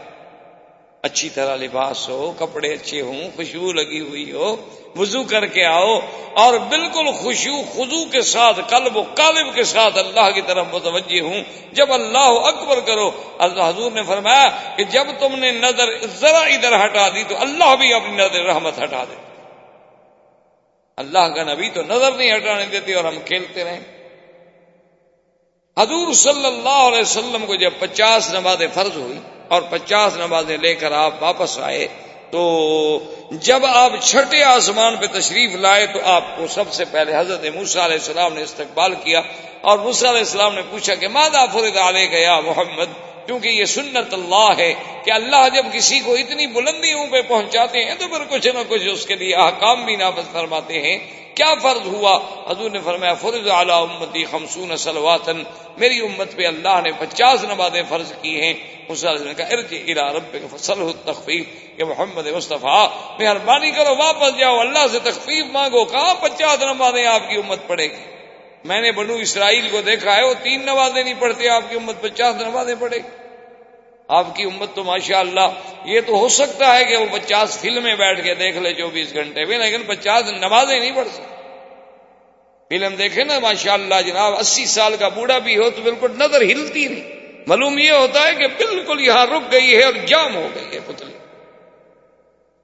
اچھی طرح لباس ہو، کپڑے اچھے ہوں، خوشبو لگی ہوئی ہو وضو کر کے آؤ اور بالکل خوشبو خزو کے ساتھ، قلب و قالب کے ساتھ اللہ کی طرف متوجہ ہوں۔ جب اللہ اکبر کرو، اللہ حضور نے فرمایا کہ جب تم نے نظر ذرا ادھر ہٹا دی تو اللہ بھی اپنی نظر رحمت ہٹا دے۔ اللہ کا نبی تو نظر نہیں ہٹانے دیتے اور ہم کھیلتے رہیں۔ حضور صلی اللہ علیہ وسلم کو جب پچاس نمازیں فرض ہوئی اور پچاس نمازیں لے کر آپ واپس آئے تو جب آپ چھٹے آسمان پہ تشریف لائے تو آپ کو سب سے پہلے حضرت موسا علیہ السلام نے استقبال کیا اور موسا علیہ السلام نے پوچھا کہ مادہ فرد علیہ گیا محمد؟ کیونکہ یہ سنت اللہ ہے کہ اللہ جب کسی کو اتنی بلندیوں پہ پہنچاتے ہیں تو پھر کچھ نہ کچھ اس کے لیے احکام بھی نافذ فرماتے ہیں۔ کیا فرض ہوا؟ حضور نے فرمایا، فرض اعلی امتی خمسون سلواتن میری امت پہ اللہ نے پچاس نمازیں فرض کی ہیں۔ نے کہا ارج الا رب فصل تخفیف کہ محمد مصطفیٰ، مہربانی کرو، واپس جاؤ، اللہ سے تخفیف مانگو۔ کہاں پچاس نمازیں آپ کی امت پڑھے گی؟ میں نے بنو اسرائیل کو دیکھا ہے، وہ تین نمازیں نہیں پڑھتے، آپ کی امت پچاس نمازیں پڑھے۔ آپ کی امت تو ماشاء اللہ یہ تو ہو سکتا ہے کہ وہ پچاس فلمیں بیٹھ کے دیکھ لے چوبیس گھنٹے میں لیکن پچاس نمازیں نہیں پڑھ سکتے۔ فلم دیکھے نا ماشاء اللہ جناب، اسی سال کا بوڑھا بھی ہو تو بالکل نظر ہلتی نہیں۔ معلوم یہ ہوتا ہے کہ بالکل یہاں رک گئی ہے اور جام ہو گئی ہے پتلی۔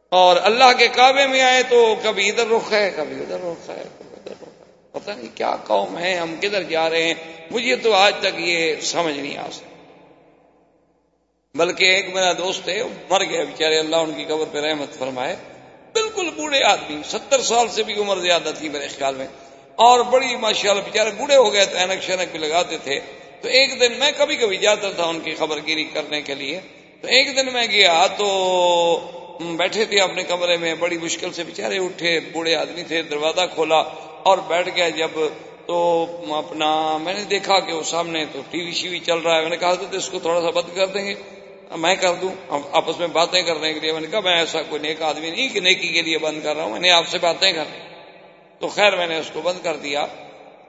اور اللہ کے کعبے میں آئے تو کبھی ادھر رخ ہے، کبھی ادھر رخ ہے۔ پتہ نہیں کیا قوم ہے، ہم کدھر جا رہے ہیں، مجھے تو آج تک یہ سمجھ نہیں آ سکتا بلکہ ایک میرا دوست ہے مر گیا بیچارے، اللہ ان کی قبر پہ رحمت فرمائے۔ بالکل بوڑھے آدمی، ستر سال سے بھی عمر زیادہ تھی میرے خیال میں۔ اور بڑی ماشاء اللہ بےچارے بوڑھے ہو گئے تو اینک شینک بھی لگاتے تھے۔ تو ایک دن میں کبھی کبھی جاتا تھا ان کی خبر گیری کرنے کے لیے۔ تو ایک دن میں گیا تو بیٹھے تھے اپنے کمرے میں، بڑی مشکل سے بےچارے اٹھے، بوڑھے آدمی تھے، دروازہ کھولا۔ اور بیٹھ گیا جب تو اپنا میں نے دیکھا کہ وہ سامنے تو ٹی وی شی وی چل رہا ہے۔ میں نے کہا تو اس کو تھوڑا سا بند کر دیں گے۔ میں کر دوں۔ آپس میں باتیں کرنے کے لیے میں نے کہا، میں ایسا کوئی نیک آدمی نہیں کہ نیکی کے لیے بند کر رہا ہوں۔ میں نے آپ سے باتیں کر تو خیر، میں نے اس کو بند کر دیا۔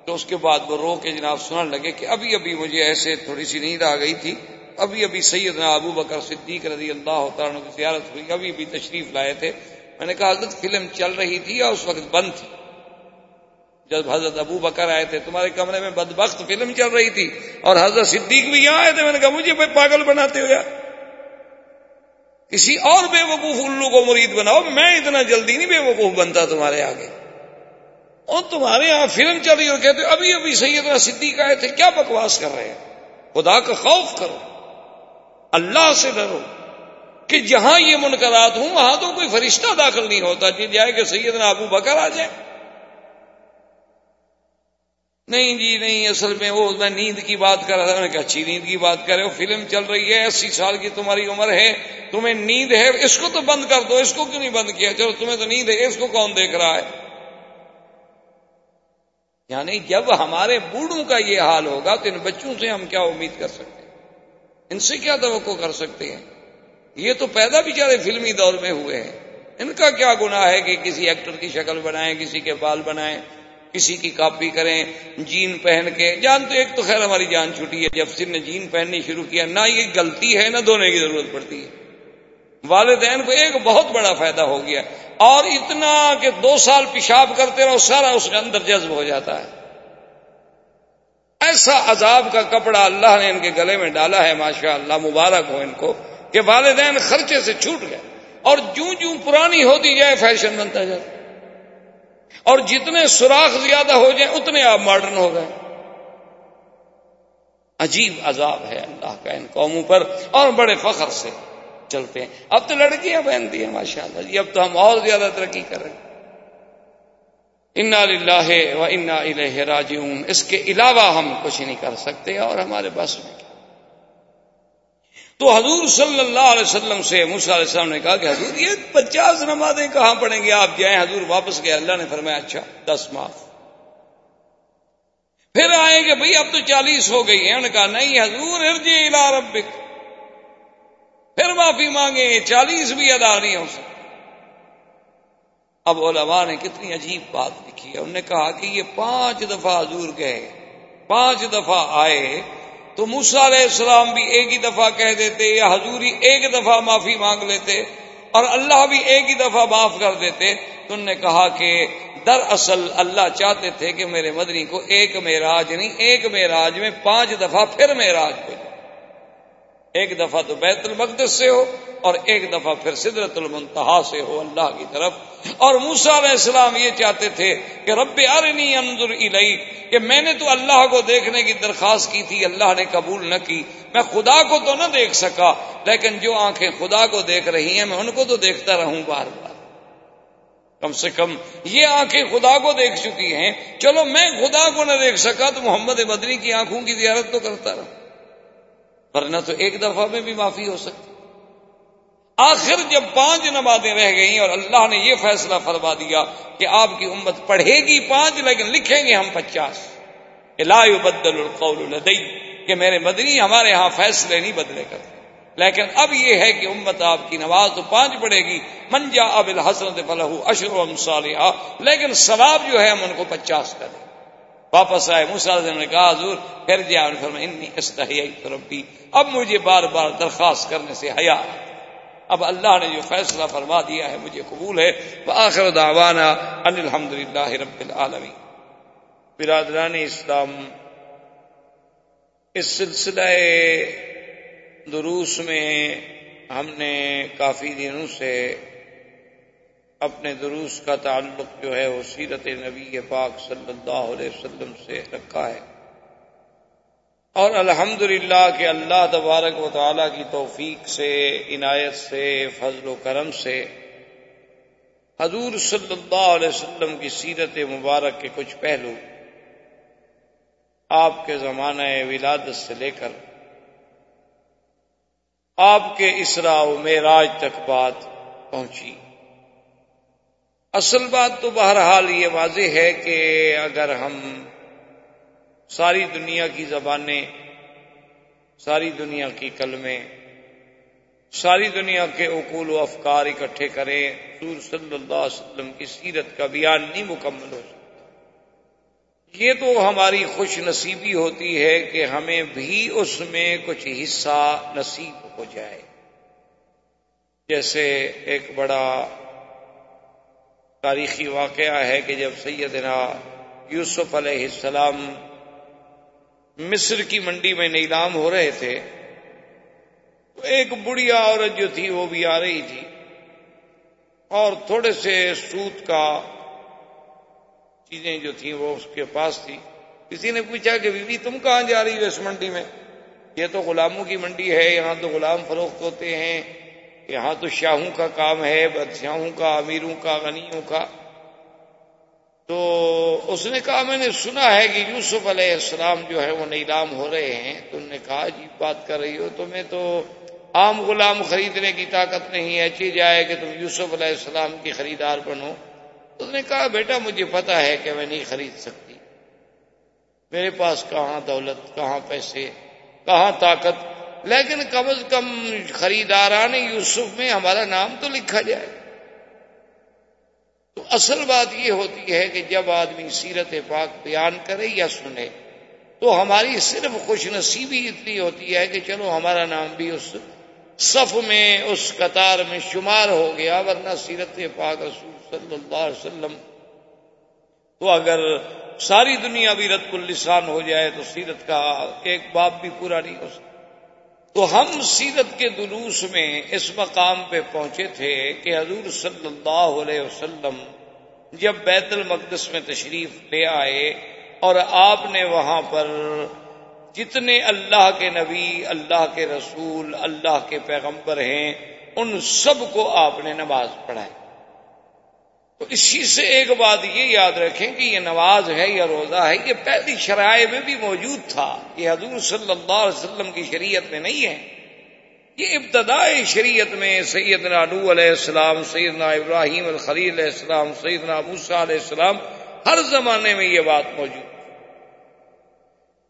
تو اس کے بعد وہ رو کے جناب سننے لگے کہ ابھی ابھی مجھے ایسے تھوڑی سی نیند آ گئی تھی۔ ابھی ابھی سیدنا ابو بکر صدیق رضی اللہ تعالیٰ کی زیارت ہوئی۔ ابھی ابھی تشریف لائے تھے۔ میں نے کہا، حضرت، فلم چل رہی تھی اور اس وقت بند تھی؟ جب حضرت ابو بکر آئے تھے، تمہارے کمرے میں بدبخت فلم چل رہی تھی اور حضرت صدیق بھی یہاں آئے تھے، میں نے کہا، مجھے پاگل بناتے ہو کسی اور بے وقوف الو کو مرید بناؤ، میں اتنا جلدی نہیں بے وقوف بنتا تمہارے آگے۔ اور تمہارے یہاں فلم چل رہی ہو کہتے ابھی ابھی سیدنا صدیق آئے تھے، کیا بکواس کر رہے ہیں؟ خدا کا خوف کرو، اللہ سے ڈرو کہ جہاں یہ منقرات ہوں، وہاں تو کوئی فرشتہ داخل نہیں ہوتا جی جائے کہ سیدنا ابو بکر آ جائے نہیں جی نہیں، اصل میں وہ میں نیند کی بات کر رہا تھا، میں نے کہا، اچھی نیند کی بات کر رہے ہو، فلم چل رہی ہے، اسی سال کی تمہاری عمر ہے، تمہیں نیند ہے، اس کو تو بند کر دو، اس کو کیوں نہیں بند کیا؟ چلو، تمہیں تو نیند ہے، اس کو کون دیکھ رہا ہے؟ یعنی جب ہمارے بوڑھوں کا یہ حال ہوگا تو ان بچوں سے ہم کیا امید کر سکتے ہیں؟ ان سے کیا توقع کر سکتے ہیں؟ یہ تو پیدا بیچارے فلمی دور میں ہوئے ہیں۔ ان کا کیا گناہ ہے کہ کسی ایکٹر کی شکل بنائیں، کسی کے بال بنائیں؟ کسی کی کاپی کریں، جین پہن کے۔ جان تو ایک تو خیر ہماری جان چھٹی ہے، جب سر نے جین پہننی شروع کیا، نہ یہ غلطی ہے، نہ دھونے کی ضرورت پڑتی ہے۔ والدین کو ایک بہت بڑا فائدہ ہو گیا، اور اتنا کہ دو سال پیشاب کرتے رہو، سارا اس کے اندر جذب ہو جاتا ہے۔ ایسا عذاب کا کپڑا اللہ نے ان کے گلے میں ڈالا ہے ماشاء اللہ مبارک ہو ان کو، کہ والدین خرچے سے چھوٹ گئے۔ اور جوں جوں پرانی ہوتی جائے، فیشن بنتا جائے اور جتنے سوراخ زیادہ ہو جائیں، اتنے آپ ماڈرن ہو گئے۔ عجیب عذاب ہے اللہ کا ان قوموں پر، اور بڑے فخر سے چلتے ہیں۔ اب تو لڑکیاں پہنتی ہیں ماشاء اللہ جی اب تو ہم اور زیادہ ترقی کر رہے ہیں۔ انا للہ و انا الہ راجعون۔ اس کے علاوہ ہم کچھ نہیں کر سکتے اور ہمارے بس میں۔ تو حضور صلی اللہ علیہ وسلم سے موسیٰ علیہ السلام نے کہا کہ حضور، یہ پچاس نمازیں کہاں پڑھیں گے؟ آپ جائیں حضور واپس گئے، اللہ نے فرمایا اچھا دس معاف۔ پھر آئے کہ بھئی اب تو چالیس ہو گئی ہیں۔ انہوں نے کہا، نہیں حضور ارجی الى ربک۔ پھر معافی مانگے، چالیس بھی ادا نہیں ہو سکتے اب علماء نے کتنی عجیب بات لکھی ہے۔ انہوں نے کہا کہ یہ پانچ دفعہ حضور گئے، پانچ دفعہ آئے۔ تو موسا علیہ السلام بھی ایک ہی دفعہ کہہ دیتے، یا حضوری ایک دفعہ معافی مانگ لیتے اور اللہ بھی ایک ہی دفعہ معاف کر دیتے۔ تو انہوں نے کہا کہ دراصل اللہ چاہتے تھے کہ میرے مدنی کو ایک معراج نہیں، ایک معراج میں پانچ دفعہ پھر معراج بھیجو ایک دفعہ تو بیت المقدس سے ہو اور ایک دفعہ پھر سدرت المنتہا سے ہو اللہ کی طرف۔ اور موسا علیہ السلام یہ چاہتے تھے کہ رب ارنی انظر الی کہ میں نے تو اللہ کو دیکھنے کی درخواست کی تھی، اللہ نے قبول نہ کی۔ میں خدا کو تو نہ دیکھ سکا، لیکن جو آنکھیں خدا کو دیکھ رہی ہیں، میں ان کو تو دیکھتا رہوں بار بار۔ کم سے کم یہ آنکھیں خدا کو دیکھ چکی ہیں۔ چلو میں خدا کو نہ دیکھ سکا تو محمد بدری کی آنکھوں کی زیارت تو کرتا رہوں۔ ورنہ تو ایک دفعہ میں بھی معافی ہو سکتی۔ آخر جب پانچ نمازیں رہ گئیں اور اللہ نے یہ فیصلہ فرما دیا کہ آپ کی امت پڑھے گی پانچ، لیکن لکھیں گے ہم پچاس۔ لا بدل القول لدی، کہ میرے مدنی ہمارے ہاں فیصلے نہیں بدلے کرتے۔ لیکن اب یہ ہے کہ امت آپ کی نماز تو پانچ پڑھے گی۔ منجا اب الحسن فلح اشر و لیکن ثواب جو ہے ہم ان کو پچاس کریں واپس آئے موسا نے کہا، حضور، پھر دیا جا ربی۔ اب مجھے بار بار درخواست کرنے سے حیا۔ اب اللہ نے جو فیصلہ فرما دیا ہے، مجھے قبول ہے۔ آخر دعوانا ان الحمد للہ رب العالمی برادران اسلام، اس سلسلہ دروس میں ہم نے کافی دنوں سے اپنے دروس کا تعلق جو ہے وہ سیرت نبی پاک صلی اللہ علیہ وسلم سے رکھا ہے۔ اور الحمد للہ کہ اللہ تبارک و تعالیٰ کی توفیق سے، عنایت سے، فضل و کرم سے حضور صلی اللہ علیہ وسلم کی سیرت مبارک کے کچھ پہلو آپ کے زمانہ ولادت سے لے کر آپ کے اسرا و معراج تک بات پہنچی۔ اصل بات تو بہرحال یہ واضح ہے کہ اگر ہم ساری دنیا کی زبانیں، ساری دنیا کی کلمیں، ساری دنیا کے اقول و افکار اکٹھے کریں سور صلی اللہ علیہ وسلم کی سیرت کا بیان نہیں مکمل ہو سکتا۔ یہ تو ہماری خوش نصیبی ہوتی ہے کہ ہمیں بھی اس میں کچھ حصہ نصیب ہو جائے۔ جیسے ایک بڑا تاریخی واقعہ ہے کہ جب سیدنا یوسف علیہ السلام مصر کی منڈی میں نیلام ہو رہے تھے، تو ایک بڑھیا عورت جو تھی وہ بھی آ رہی تھی اور تھوڑے سے سوت کا چیزیں جو تھیں وہ اس کے پاس تھی۔ کسی نے پوچھا کہ بیوی تم کہاں جا رہی ہو اس منڈی میں؟ یہ تو غلاموں کی منڈی ہے، یہاں تو غلام فروخت ہوتے ہیں۔ یہاں تو شاہوں کا کام ہے بدشاہوں کا، امیروں کا، غنیوں کا۔ تو اس نے کہا، میں نے سنا ہے کہ یوسف علیہ السلام جو ہے وہ نیلام ہو رہے ہیں۔ تو انہوں نے کہا جی بات کر رہی ہو تمہیں تو عام غلام خریدنے کی طاقت نہیں ہے۔ اچھی جائے کہ تم یوسف علیہ السلام کی خریدار بنو۔ اس نے کہا، بیٹا، مجھے پتا ہے کہ میں نہیں خرید سکتی۔ میرے پاس کہاں دولت، کہاں پیسے، کہاں طاقت؟ لیکن کم از کم خریداران یوسف میں ہمارا نام تو لکھا جائے۔ تو اصل بات یہ ہوتی ہے کہ جب آدمی سیرت پاک بیان کرے یا سنے، تو ہماری صرف خوش نصیبی اتنی ہوتی ہے کہ چلو ہمارا نام بھی اس صف میں، اس قطار میں شمار ہو گیا، ورنہ سیرت پاک رسول صلی اللہ علیہ وسلم تو اگر ساری دنیا بھی رت السان ہو جائے تو سیرت کا ایک باپ بھی پورا نہیں ہو سکتا۔ تو ہم سیرت کے دلوس میں اس مقام پہ پہنچے تھے کہ حضور صلی اللہ علیہ وسلم جب بیت المقدس میں تشریف لے آئے اور آپ نے وہاں پر جتنے اللہ کے نبی، اللہ کے رسول، اللہ کے پیغمبر ہیں، ان سب کو آپ نے نماز پڑھائی۔ تو اسی سے ایک بات یہ یاد رکھیں کہ یہ نماز ہے یا روزہ ہے، یہ پہلی شرائع میں بھی موجود تھا۔ یہ حضور صلی اللہ علیہ وسلم کی شریعت میں نہیں ہے۔ یہ ابتدائی شریعت میں سیدنا نو علیہ السلام، سیدنا ابراہیم الخلیل علیہ السلام، سیدنا موسا علیہ السلام، ہر زمانے میں یہ بات موجود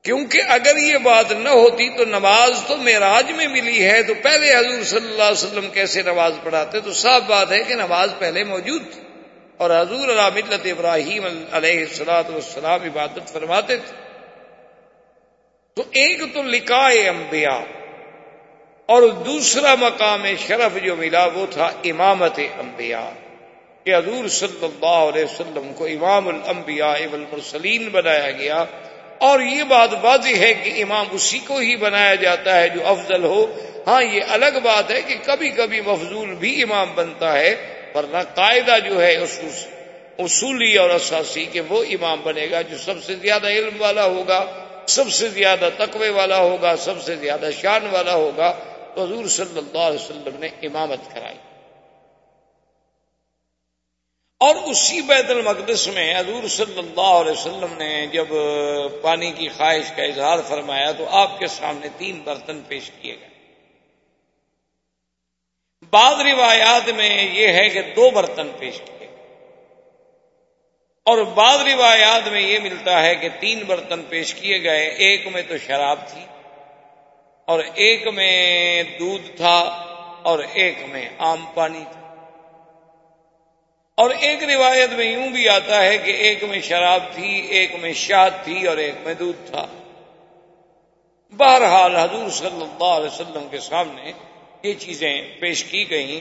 کیونکہ اگر یہ بات نہ ہوتی تو نماز تو معراج میں ملی ہے، تو پہلے حضور صلی اللہ علیہ وسلم کیسے نماز پڑھاتے؟ تو صاف بات ہے کہ نماز پہلے موجود تھی۔ اور حضور اللہ ملت ابراہیم علیہ السلاط والسلام عبادت فرماتے تھے۔ تو ایک تو لکھائے انبیاء اور دوسرا مقام شرف جو ملا وہ تھا امامت انبیاء۔ کہ حضور صلی اللہ علیہ وسلم کو امام الانبیاء والمرسلین بنایا گیا۔ اور یہ بات واضح ہے کہ امام اسی کو ہی بنایا جاتا ہے جو افضل ہو۔ ہاں یہ الگ بات ہے کہ کبھی کبھی مفضول بھی امام بنتا ہے۔ ورنہ قاعدہ جو ہے اس اصولی اور اساسی کہ وہ امام بنے گا جو سب سے زیادہ علم والا ہوگا، سب سے زیادہ تقوی والا ہوگا، سب سے زیادہ شان والا ہوگا۔ تو حضور صلی اللہ علیہ وسلم نے امامت کرائی۔ اور اسی بیت المقدس میں حضور صلی اللہ علیہ وسلم نے جب پانی کی خواہش کا اظہار فرمایا تو آپ کے سامنے تین برتن پیش کیے گئے۔ بعض روایات میں یہ ہے کہ دو برتن پیش کیے اور بعض روایات میں یہ ملتا ہے کہ تین برتن پیش کیے گئے۔ ایک میں تو شراب تھی، اور ایک میں دودھ تھا، اور ایک میں عام پانی تھا۔ اور ایک روایت میں یوں بھی آتا ہے کہ ایک میں شراب تھی، ایک میں شاد تھی، اور ایک میں دودھ تھا۔ بہرحال حضور صلی اللہ علیہ وسلم کے سامنے یہ چیزیں پیش کی گئیں۔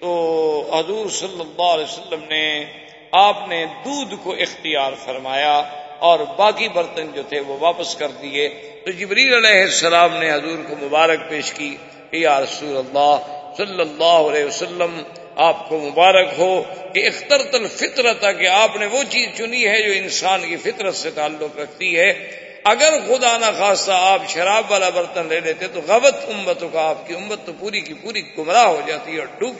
تو حضور صلی اللہ علیہ وسلم نے آپ نے دودھ کو اختیار فرمایا اور باقی برتن جو تھے وہ واپس کر دیے۔ تو جبریل علیہ السلام نے حضور کو مبارک پیش کی کہ یا رسول اللہ صلی اللہ علیہ وسلم، آپ کو مبارک ہو کہ اخترت الفطرت کہ آپ نے وہ چیز چنی ہے جو انسان کی فطرت سے تعلق رکھتی ہے۔ اگر خدا نہ خاصہ آپ شراب والا برتن لے لیتے تو غبت امتوں کا آپ کی امت تو پوری کی پوری گمراہ ہو جاتی اور ڈوب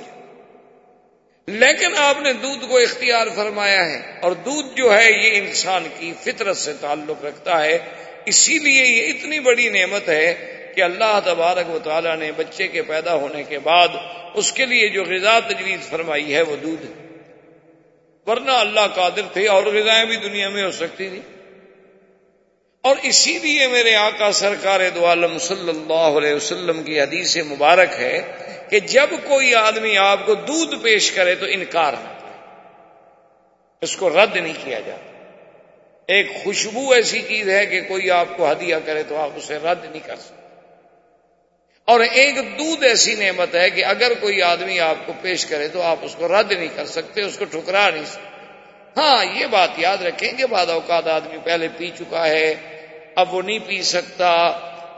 لیکن آپ نے دودھ کو اختیار فرمایا ہے اور دودھ جو ہے یہ انسان کی فطرت سے تعلق رکھتا ہے۔ اسی لیے یہ اتنی بڑی نعمت ہے کہ اللہ تبارک و تعالیٰ نے بچے کے پیدا ہونے کے بعد اس کے لیے جو غذا تجویز فرمائی ہے وہ دودھ ہے۔ ورنہ اللہ قادر تھے اور غذائیں بھی دنیا میں ہو سکتی تھی اور اسی لیے میرے آقا سرکار دو عالم صلی اللہ علیہ وسلم کی حدیث مبارک ہے کہ جب کوئی آدمی آپ کو دودھ پیش کرے تو انکار نہ کرے۔ اس کو رد نہیں کیا جاتا۔ ایک خوشبو ایسی چیز ہے کہ کوئی آپ کو ہدیہ کرے تو آپ اسے رد نہیں کر سکتے۔ اور ایک دودھ ایسی نعمت ہے کہ اگر کوئی آدمی آپ کو پیش کرے تو آپ اس کو رد نہیں کر سکتے، اس کو ٹھکرا نہیں سکتے۔ ہاں یہ بات یاد رکھیں کہ بعد اوقات آدمی پہلے پی چکا ہے اب وہ نہیں پی سکتا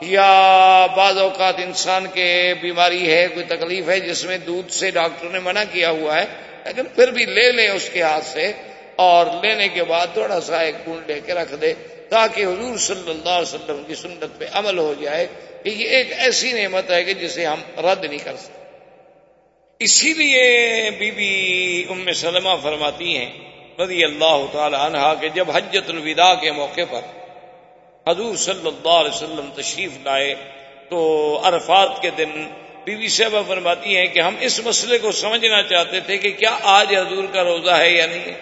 یا بعض اوقات انسان کے بیماری ہے، کوئی تکلیف ہے، جس میں دودھ سے ڈاکٹر نے منع کیا ہوا ہے، لیکن پھر بھی لے لے اس کے ہاتھ سے اور لینے کے بعد تھوڑا سا ایک گنڈ لے کے رکھ دے تاکہ حضور صلی اللہ علیہ وسلم کی سنت پہ عمل ہو جائے کہ یہ ایک ایسی نعمت ہے کہ جسے ہم رد نہیں کر سکتے۔ اسی لیے بی بی ام سلمہ فرماتی ہیں رضی اللہ تعالی عنہ کہ جب حجت الوداع کے موقع پر حضور صلی اللہ علیہ وسلم تشریف لائے تو عرفات کے دن بی بی صاحبہ فرماتی ہیں کہ ہم اس مسئلے کو سمجھنا چاہتے تھے کہ کیا آج حضور کا روزہ ہے یا نہیں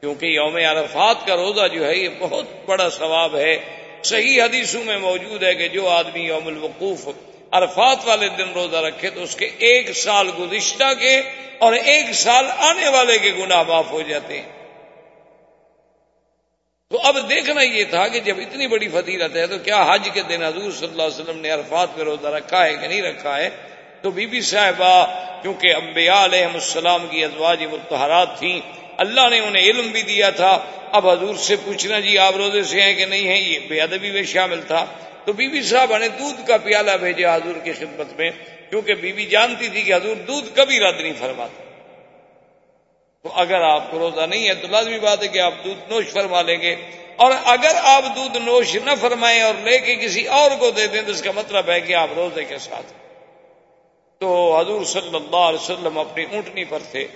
کیونکہ یوم عرفات کا روزہ جو ہے یہ بہت بڑا ثواب ہے۔ صحیح حدیثوں میں موجود ہے کہ جو آدمی یوم الوقوف عرفات والے دن روزہ رکھے تو اس کے ایک سال گزشتہ کے اور ایک سال آنے والے کے گناہ معاف ہو جاتے ہیں۔ تو اب دیکھنا یہ تھا کہ جب اتنی بڑی فضیلت ہے تو کیا حج کے دن حضور صلی اللہ علیہ وسلم نے عرفات پہ روزہ رکھا ہے کہ نہیں رکھا ہے؟ تو بی بی صاحبہ، کیونکہ انبیاء علیہ السلام کی ازواج متحرات تھیں، اللہ نے انہیں علم بھی دیا تھا۔ اب حضور سے پوچھنا جی آپ روزے سے ہیں کہ نہیں ہیں؟ یہ بے ادبی میں شامل تھا۔ تو بی بی صاحب نے دودھ کا پیالہ بھیجا حضور کی خدمت میں، کیونکہ بی بی جانتی تھی کہ حضور دودھ کبھی رد نہیں فرماتا۔ تو اگر آپ کو روزہ نہیں ہے تو لازمی بات ہے کہ آپ دودھ نوش فرما لیں گے۔ اور اگر آپ دودھ نوش نہ فرمائیں اور لے کے کسی اور کو دے دیں تو اس کا مطلب ہے کہ آپ روزے کے ساتھ تو حضور صلی اللہ علیہ وسلم اپنی اونٹنی پر تھے۔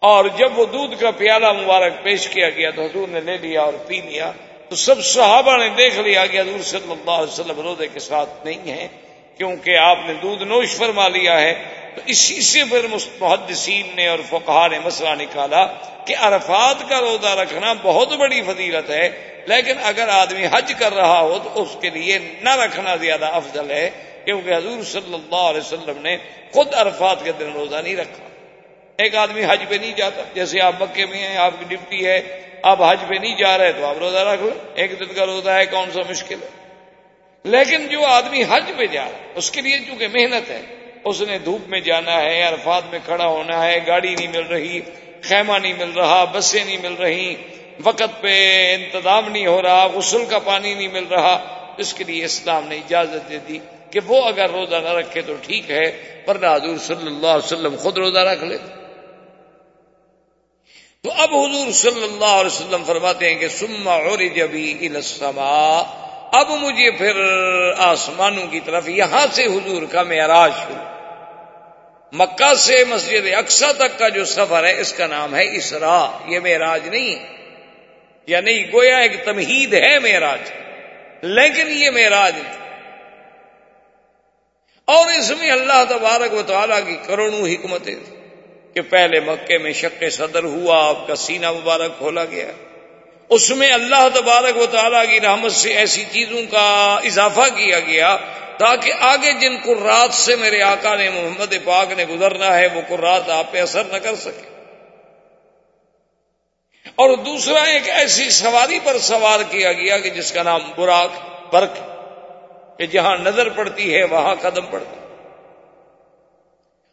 اور جب وہ دودھ کا پیالہ مبارک پیش کیا گیا تو حضور نے لے لیا اور پی لیا۔ تو سب صحابہ نے دیکھ لیا کہ حضور صلی اللہ علیہ وسلم روزے کے ساتھ نہیں ہے کیونکہ آپ نے دودھ نوش فرما لیا ہے۔ تو اسی سے پھر محدثین نے اور فقہ نے مسئلہ نکالا کہ عرفات کا روزہ رکھنا بہت بڑی فضیلت ہے، لیکن اگر آدمی حج کر رہا ہو تو اس کے لیے نہ رکھنا زیادہ افضل ہے، کیونکہ حضور صلی اللہ علیہ وسلم نے خود عرفات کے دن روزہ نہیں رکھا۔ ایک آدمی حج پہ نہیں جاتا، جیسے آپ مکے میں ہیں، آپ کی ڈپٹی ہے، آپ حج پہ نہیں جا رہے تو آپ روزہ رکھ لو ایک دن کا روزہ ہے، کون سا مشکل ہے؟ لیکن جو آدمی حج پہ جا رہا ہے، اس کے لیے چونکہ محنت ہے اس نے دھوپ میں جانا ہے، عرفات میں کھڑا ہونا ہے، گاڑی نہیں مل رہی، خیمہ نہیں مل رہا، بسیں نہیں مل رہی، وقت پہ انتظام نہیں ہو رہا، غسل کا پانی نہیں مل رہا۔ اس کے لیے اسلام نے اجازت دے دی کہ وہ اگر روزہ نہ رکھے تو ٹھیک ہے، ورنہ حضور صلی اللہ علیہ وسلم خود روزہ رکھ لے۔ تو اب حضور صلی اللہ علیہ وسلم فرماتے ہیں کہ سما اور جبھی اب مجھے پھر آسمانوں کی طرف یہاں سے حضور کا معراج شروع۔ مکہ سے مسجد اقسا تک کا جو سفر ہے، اس کا نام ہے اسرا یہ معراج نہیں یا نہیں، گویا ایک تمہید ہے معراج۔ لیکن یہ معراج نہیں اور اس میں اللہ تبارک و تعالیٰ کی کروڑوں حکمتیں کہ پہلے مکے میں شک صدر ہوا آپ کا سینہ مبارک کھولا گیا۔ اس میں اللہ تبارک و تعالیٰ کی رحمت سے ایسی چیزوں کا اضافہ کیا گیا تاکہ آگے جن قرات سے میرے آقا نے محمد پاک نے گزرنا ہے، وہ قرات آپ پہ اثر نہ کر سکے۔ اور دوسرا ایک ایسی سواری پر سوار کیا گیا کہ جس کا نام براق برق کہ جہاں نظر پڑتی ہے، وہاں قدم پڑتا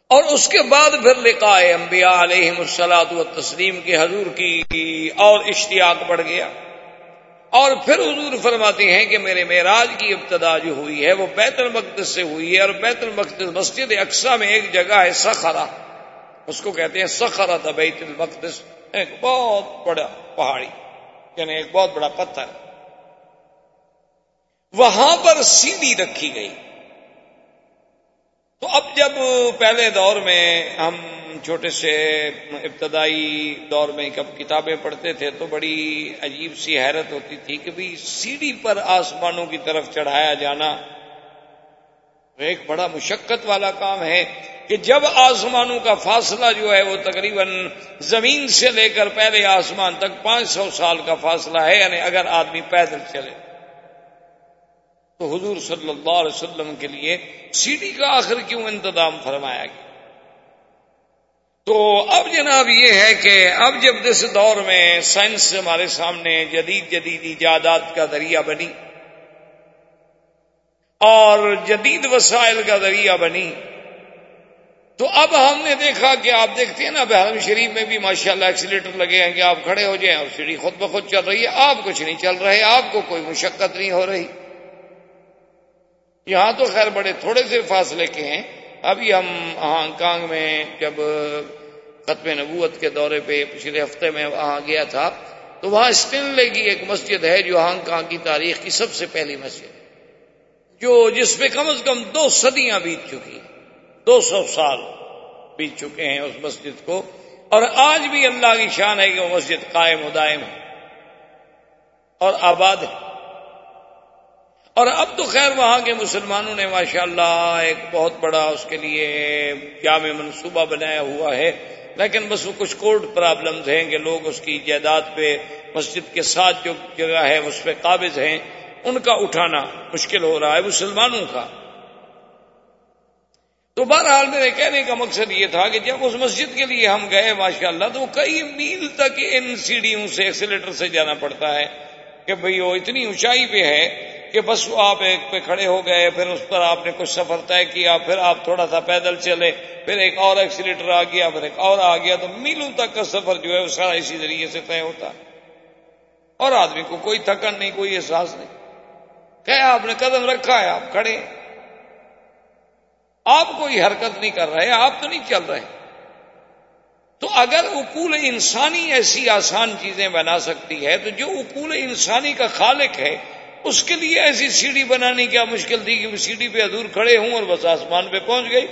اور اس کے بعد پھر لقاء انبیاء علیہ السلاط و تسلیم کے حضور کی اور اشتیاق بڑھ گیا۔ اور پھر حضور فرماتے ہیں کہ میرے معراج کی ابتدا جو ہوئی ہے وہ بیت المقدس سے ہوئی ہے اور بیت المقدس مسجد اقسا میں ایک جگہ ہے سخرا اس کو کہتے ہیں سخرا تھا بیت المقدس۔ ایک بہت بڑا پہاڑی یعنی ایک بہت بڑا پتھر۔ وہاں پر سیڑھی رکھی گئی۔ تو اب جب پہلے دور میں ہم چھوٹے سے ابتدائی دور میں کب کتابیں پڑھتے تھے تو بڑی عجیب سی حیرت ہوتی تھی کہ بھی سیڑھی پر آسمانوں کی طرف چڑھایا جانا ایک بڑا مشقت والا کام ہے کہ جب آسمانوں کا فاصلہ جو ہے وہ تقریباً زمین سے لے کر پہلے آسمان تک پانچ سو سال کا فاصلہ ہے یعنی اگر آدمی پیدل چلے۔ تو حضور صلی اللہ علیہ وسلم کے لیے سیڑھی کا آخر کیوں انتظام فرمایا گیا؟ تو اب جناب یہ ہے کہ اب جب اس دور میں سائنس ہمارے سامنے جدید جدید ایجادات کا ذریعہ بنی اور جدید وسائل کا ذریعہ بنی، تو اب ہم نے دیکھا کہ آپ دیکھتے ہیں نا، بحرم شریف میں بھی ماشاءاللہ ایکسیلیٹر لگے ہیں کہ آپ کھڑے ہو جائیں اور سیڑھی خود بخود چل رہی ہے، آپ کچھ نہیں چل رہے، آپ کو کوئی مشقت نہیں ہو رہی۔ یہاں تو خیر بڑے تھوڑے سے فاصلے کے ہیں۔ ابھی ہم ہانگ کانگ میں جب ختم نبوت کے دورے پہ پچھلے ہفتے میں وہاں گیا تھا، تو وہاں اسٹینلے کی ایک مسجد ہے جو ہانگ کانگ کی تاریخ کی سب سے پہلی مسجد جو جس پہ کم از کم دو صدیاں بیت چکی ہیں۔ دو سو سال بیت چکے ہیں اس مسجد کو۔ اور آج بھی اللہ کی شان ہے کہ وہ مسجد قائم و دائم ہے۔ اور آباد ہے۔ اور اب تو خیر وہاں کے مسلمانوں نے ماشاءاللہ ایک بہت بڑا اس کے لیے جامع منصوبہ بنایا ہوا ہے، لیکن بس وہ کچھ کورٹ پرابلمز ہیں کہ لوگ اس کی جائیداد پہ مسجد کے ساتھ جو جگہ ہے اس پہ قابض ہیں، ان کا اٹھانا مشکل ہو رہا ہے، مسلمانوں کا۔ تو بہرحال میرے کہنے کا مقصد یہ تھا کہ جب اس مسجد کے لیے ہم گئے ماشاءاللہ، تو کئی میل تک ان سیڑھیوں سے، ایکسیلیٹر سے جانا پڑتا ہے کہ بھئی وہ اتنی اونچائی پہ ہے کہ بس آپ ایک پہ کھڑے ہو گئے، پھر اس پر آپ نے کچھ سفر طے کیا، پھر آپ تھوڑا سا پیدل چلے، پھر ایک اور ایکسیلیٹر آ گیا، پھر ایک اور آ گیا، تو میلوں تک کا سفر جو ہے وہ سارا اسی ذریعے سے طے ہوتا اور آدمی کو کوئی تھکن نہیں، کوئی احساس نہیں۔ کہ آپ نے قدم رکھا ہے، آپ کھڑے آپ کوئی حرکت نہیں کر رہے، آپ تو نہیں چل رہے۔ تو اگر اکول انسانی ایسی آسان چیزیں بنا سکتی ہے، تو جو اکول انسانی کا خالق ہے اس کے لیے ایسی سیڑھی بنانی کیا مشکل تھی کہ وہ سیڑھی پہ ادور کھڑے ہوں اور بس آسمان پہ پہنچ گئی۔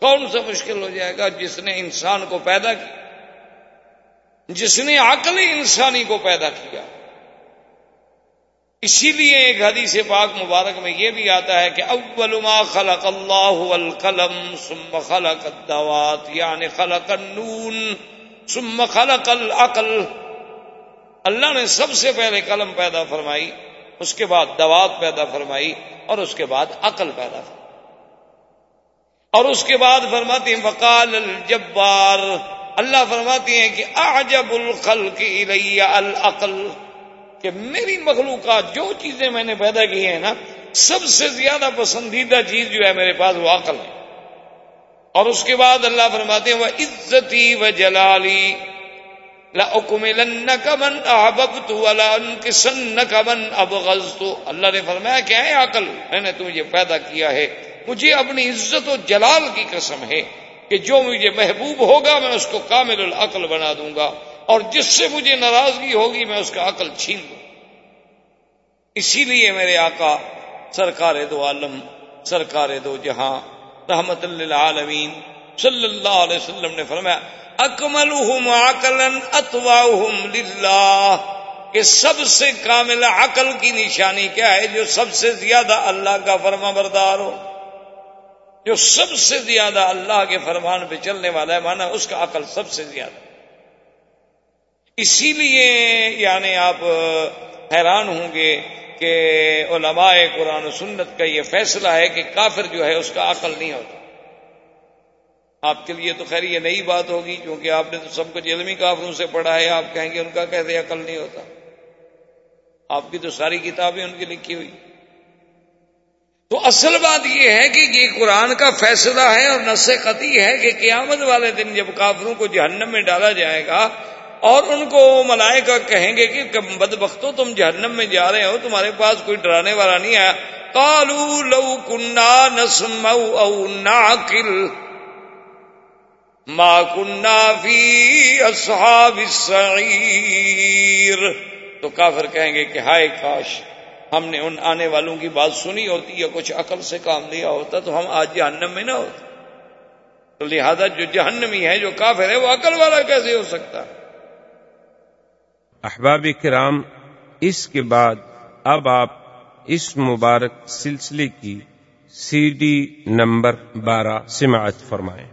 کون سا مشکل ہو جائے گا جس نے انسان کو پیدا کیا جس نے عقل انسانی کو پیدا کیا۔ اسی لیے ایک حدیث پاک مبارک میں یہ بھی آتا ہے کہ اول ما خلق اللہ القلم ثم خلق الدوات یعنی خلق النون ثم خلق العقل۔ اللہ نے سب سے پہلے قلم پیدا فرمائی، اس کے بعد دوات پیدا فرمائی، اور اس کے بعد عقل پیدا فرمائی۔ اور اس کے بعد فرماتی ہیں، وقال الجبار۔ اللہ فرماتی ہیں کہ، اعجب الخلق الی العقل۔ کہ میری مخلوقات جو چیزیں میں نے پیدا کی ہیں نا، سب سے زیادہ پسندیدہ چیز جو ہے میرے پاس وہ عقل ہے۔ اور اس کے بعد اللہ فرماتے ہیں وہ عزتی و جلالی من احببت ولا انکسنک من ابغضت اللہ نے فرمایا، کیا ہے عقل؟ میں نے تمہیں پیدا کیا ہے۔ مجھے اپنی عزت و جلال کی قسم ہے کہ جو مجھے محبوب ہوگا، میں اس کو کامل العقل بنا دوں گا۔ اور جس سے مجھے ناراضگی ہوگی، میں اس کا عقل چھین دوں اسی لیے میرے آقا، سرکار دو عالم، سرکار دو جہاں، رحمت اللہ عالمین صلی اللہ علیہ وسلم نے فرمایا اکمل عقلن اتوا للہ۔ کہ سب سے کامل عقل کی نشانی کیا ہے؟ جو سب سے زیادہ اللہ کا فرما بردار ہو۔ جو سب سے زیادہ اللہ کے فرمان پہ چلنے والا ہے مانا اس کا عقل سب سے زیادہ۔ اسی لیے یعنی آپ حیران ہوں گے کہ علماء قرآن و سنت کا یہ فیصلہ ہے کہ کافر جو ہے، اس کا عقل نہیں ہوتا۔ آپ کے لیے تو خیر یہ نئی بات ہوگی، کیونکہ آپ نے تو سب کچھ علمی کافروں سے پڑھا ہے، آپ کہیں گے ان کا کیسے عقل نہیں ہوتا؟ آپ کی تو ساری کتابیں ان کی لکھی ہوئی۔ تو اصل بات یہ ہے کہ یہ قرآن کا فیصلہ ہے اور نس قطعی ہے کہ قیامت والے دن جب کافروں کو جہنم میں ڈالا جائے گا اور ان کو ملائکہ کہیں گے کہ بد بختوں تم جہنم میں جا رہے ہو، تمہارے پاس کوئی ڈرانے والا نہیں آیا۔ کالو لو کنڈا نسم او ناکل ما کننا فی اصحاب السعیر تو کافر کہیں گے کہ ہائے کاش، ہم نے ان آنے والوں کی بات سنی ہوتی یا کچھ عقل سے کام لیا ہوتا تو ہم آج جہنم میں نہ ہوتے۔ تو لہذا جو جہنمی ہے جو کافر ہے وہ عقل والا کیسے ہو سکتا؟ احباب کرام، اس کے بعد اب آپ اس مبارک سلسلے کی سی ڈی نمبر بارہ سماعت فرمائیں۔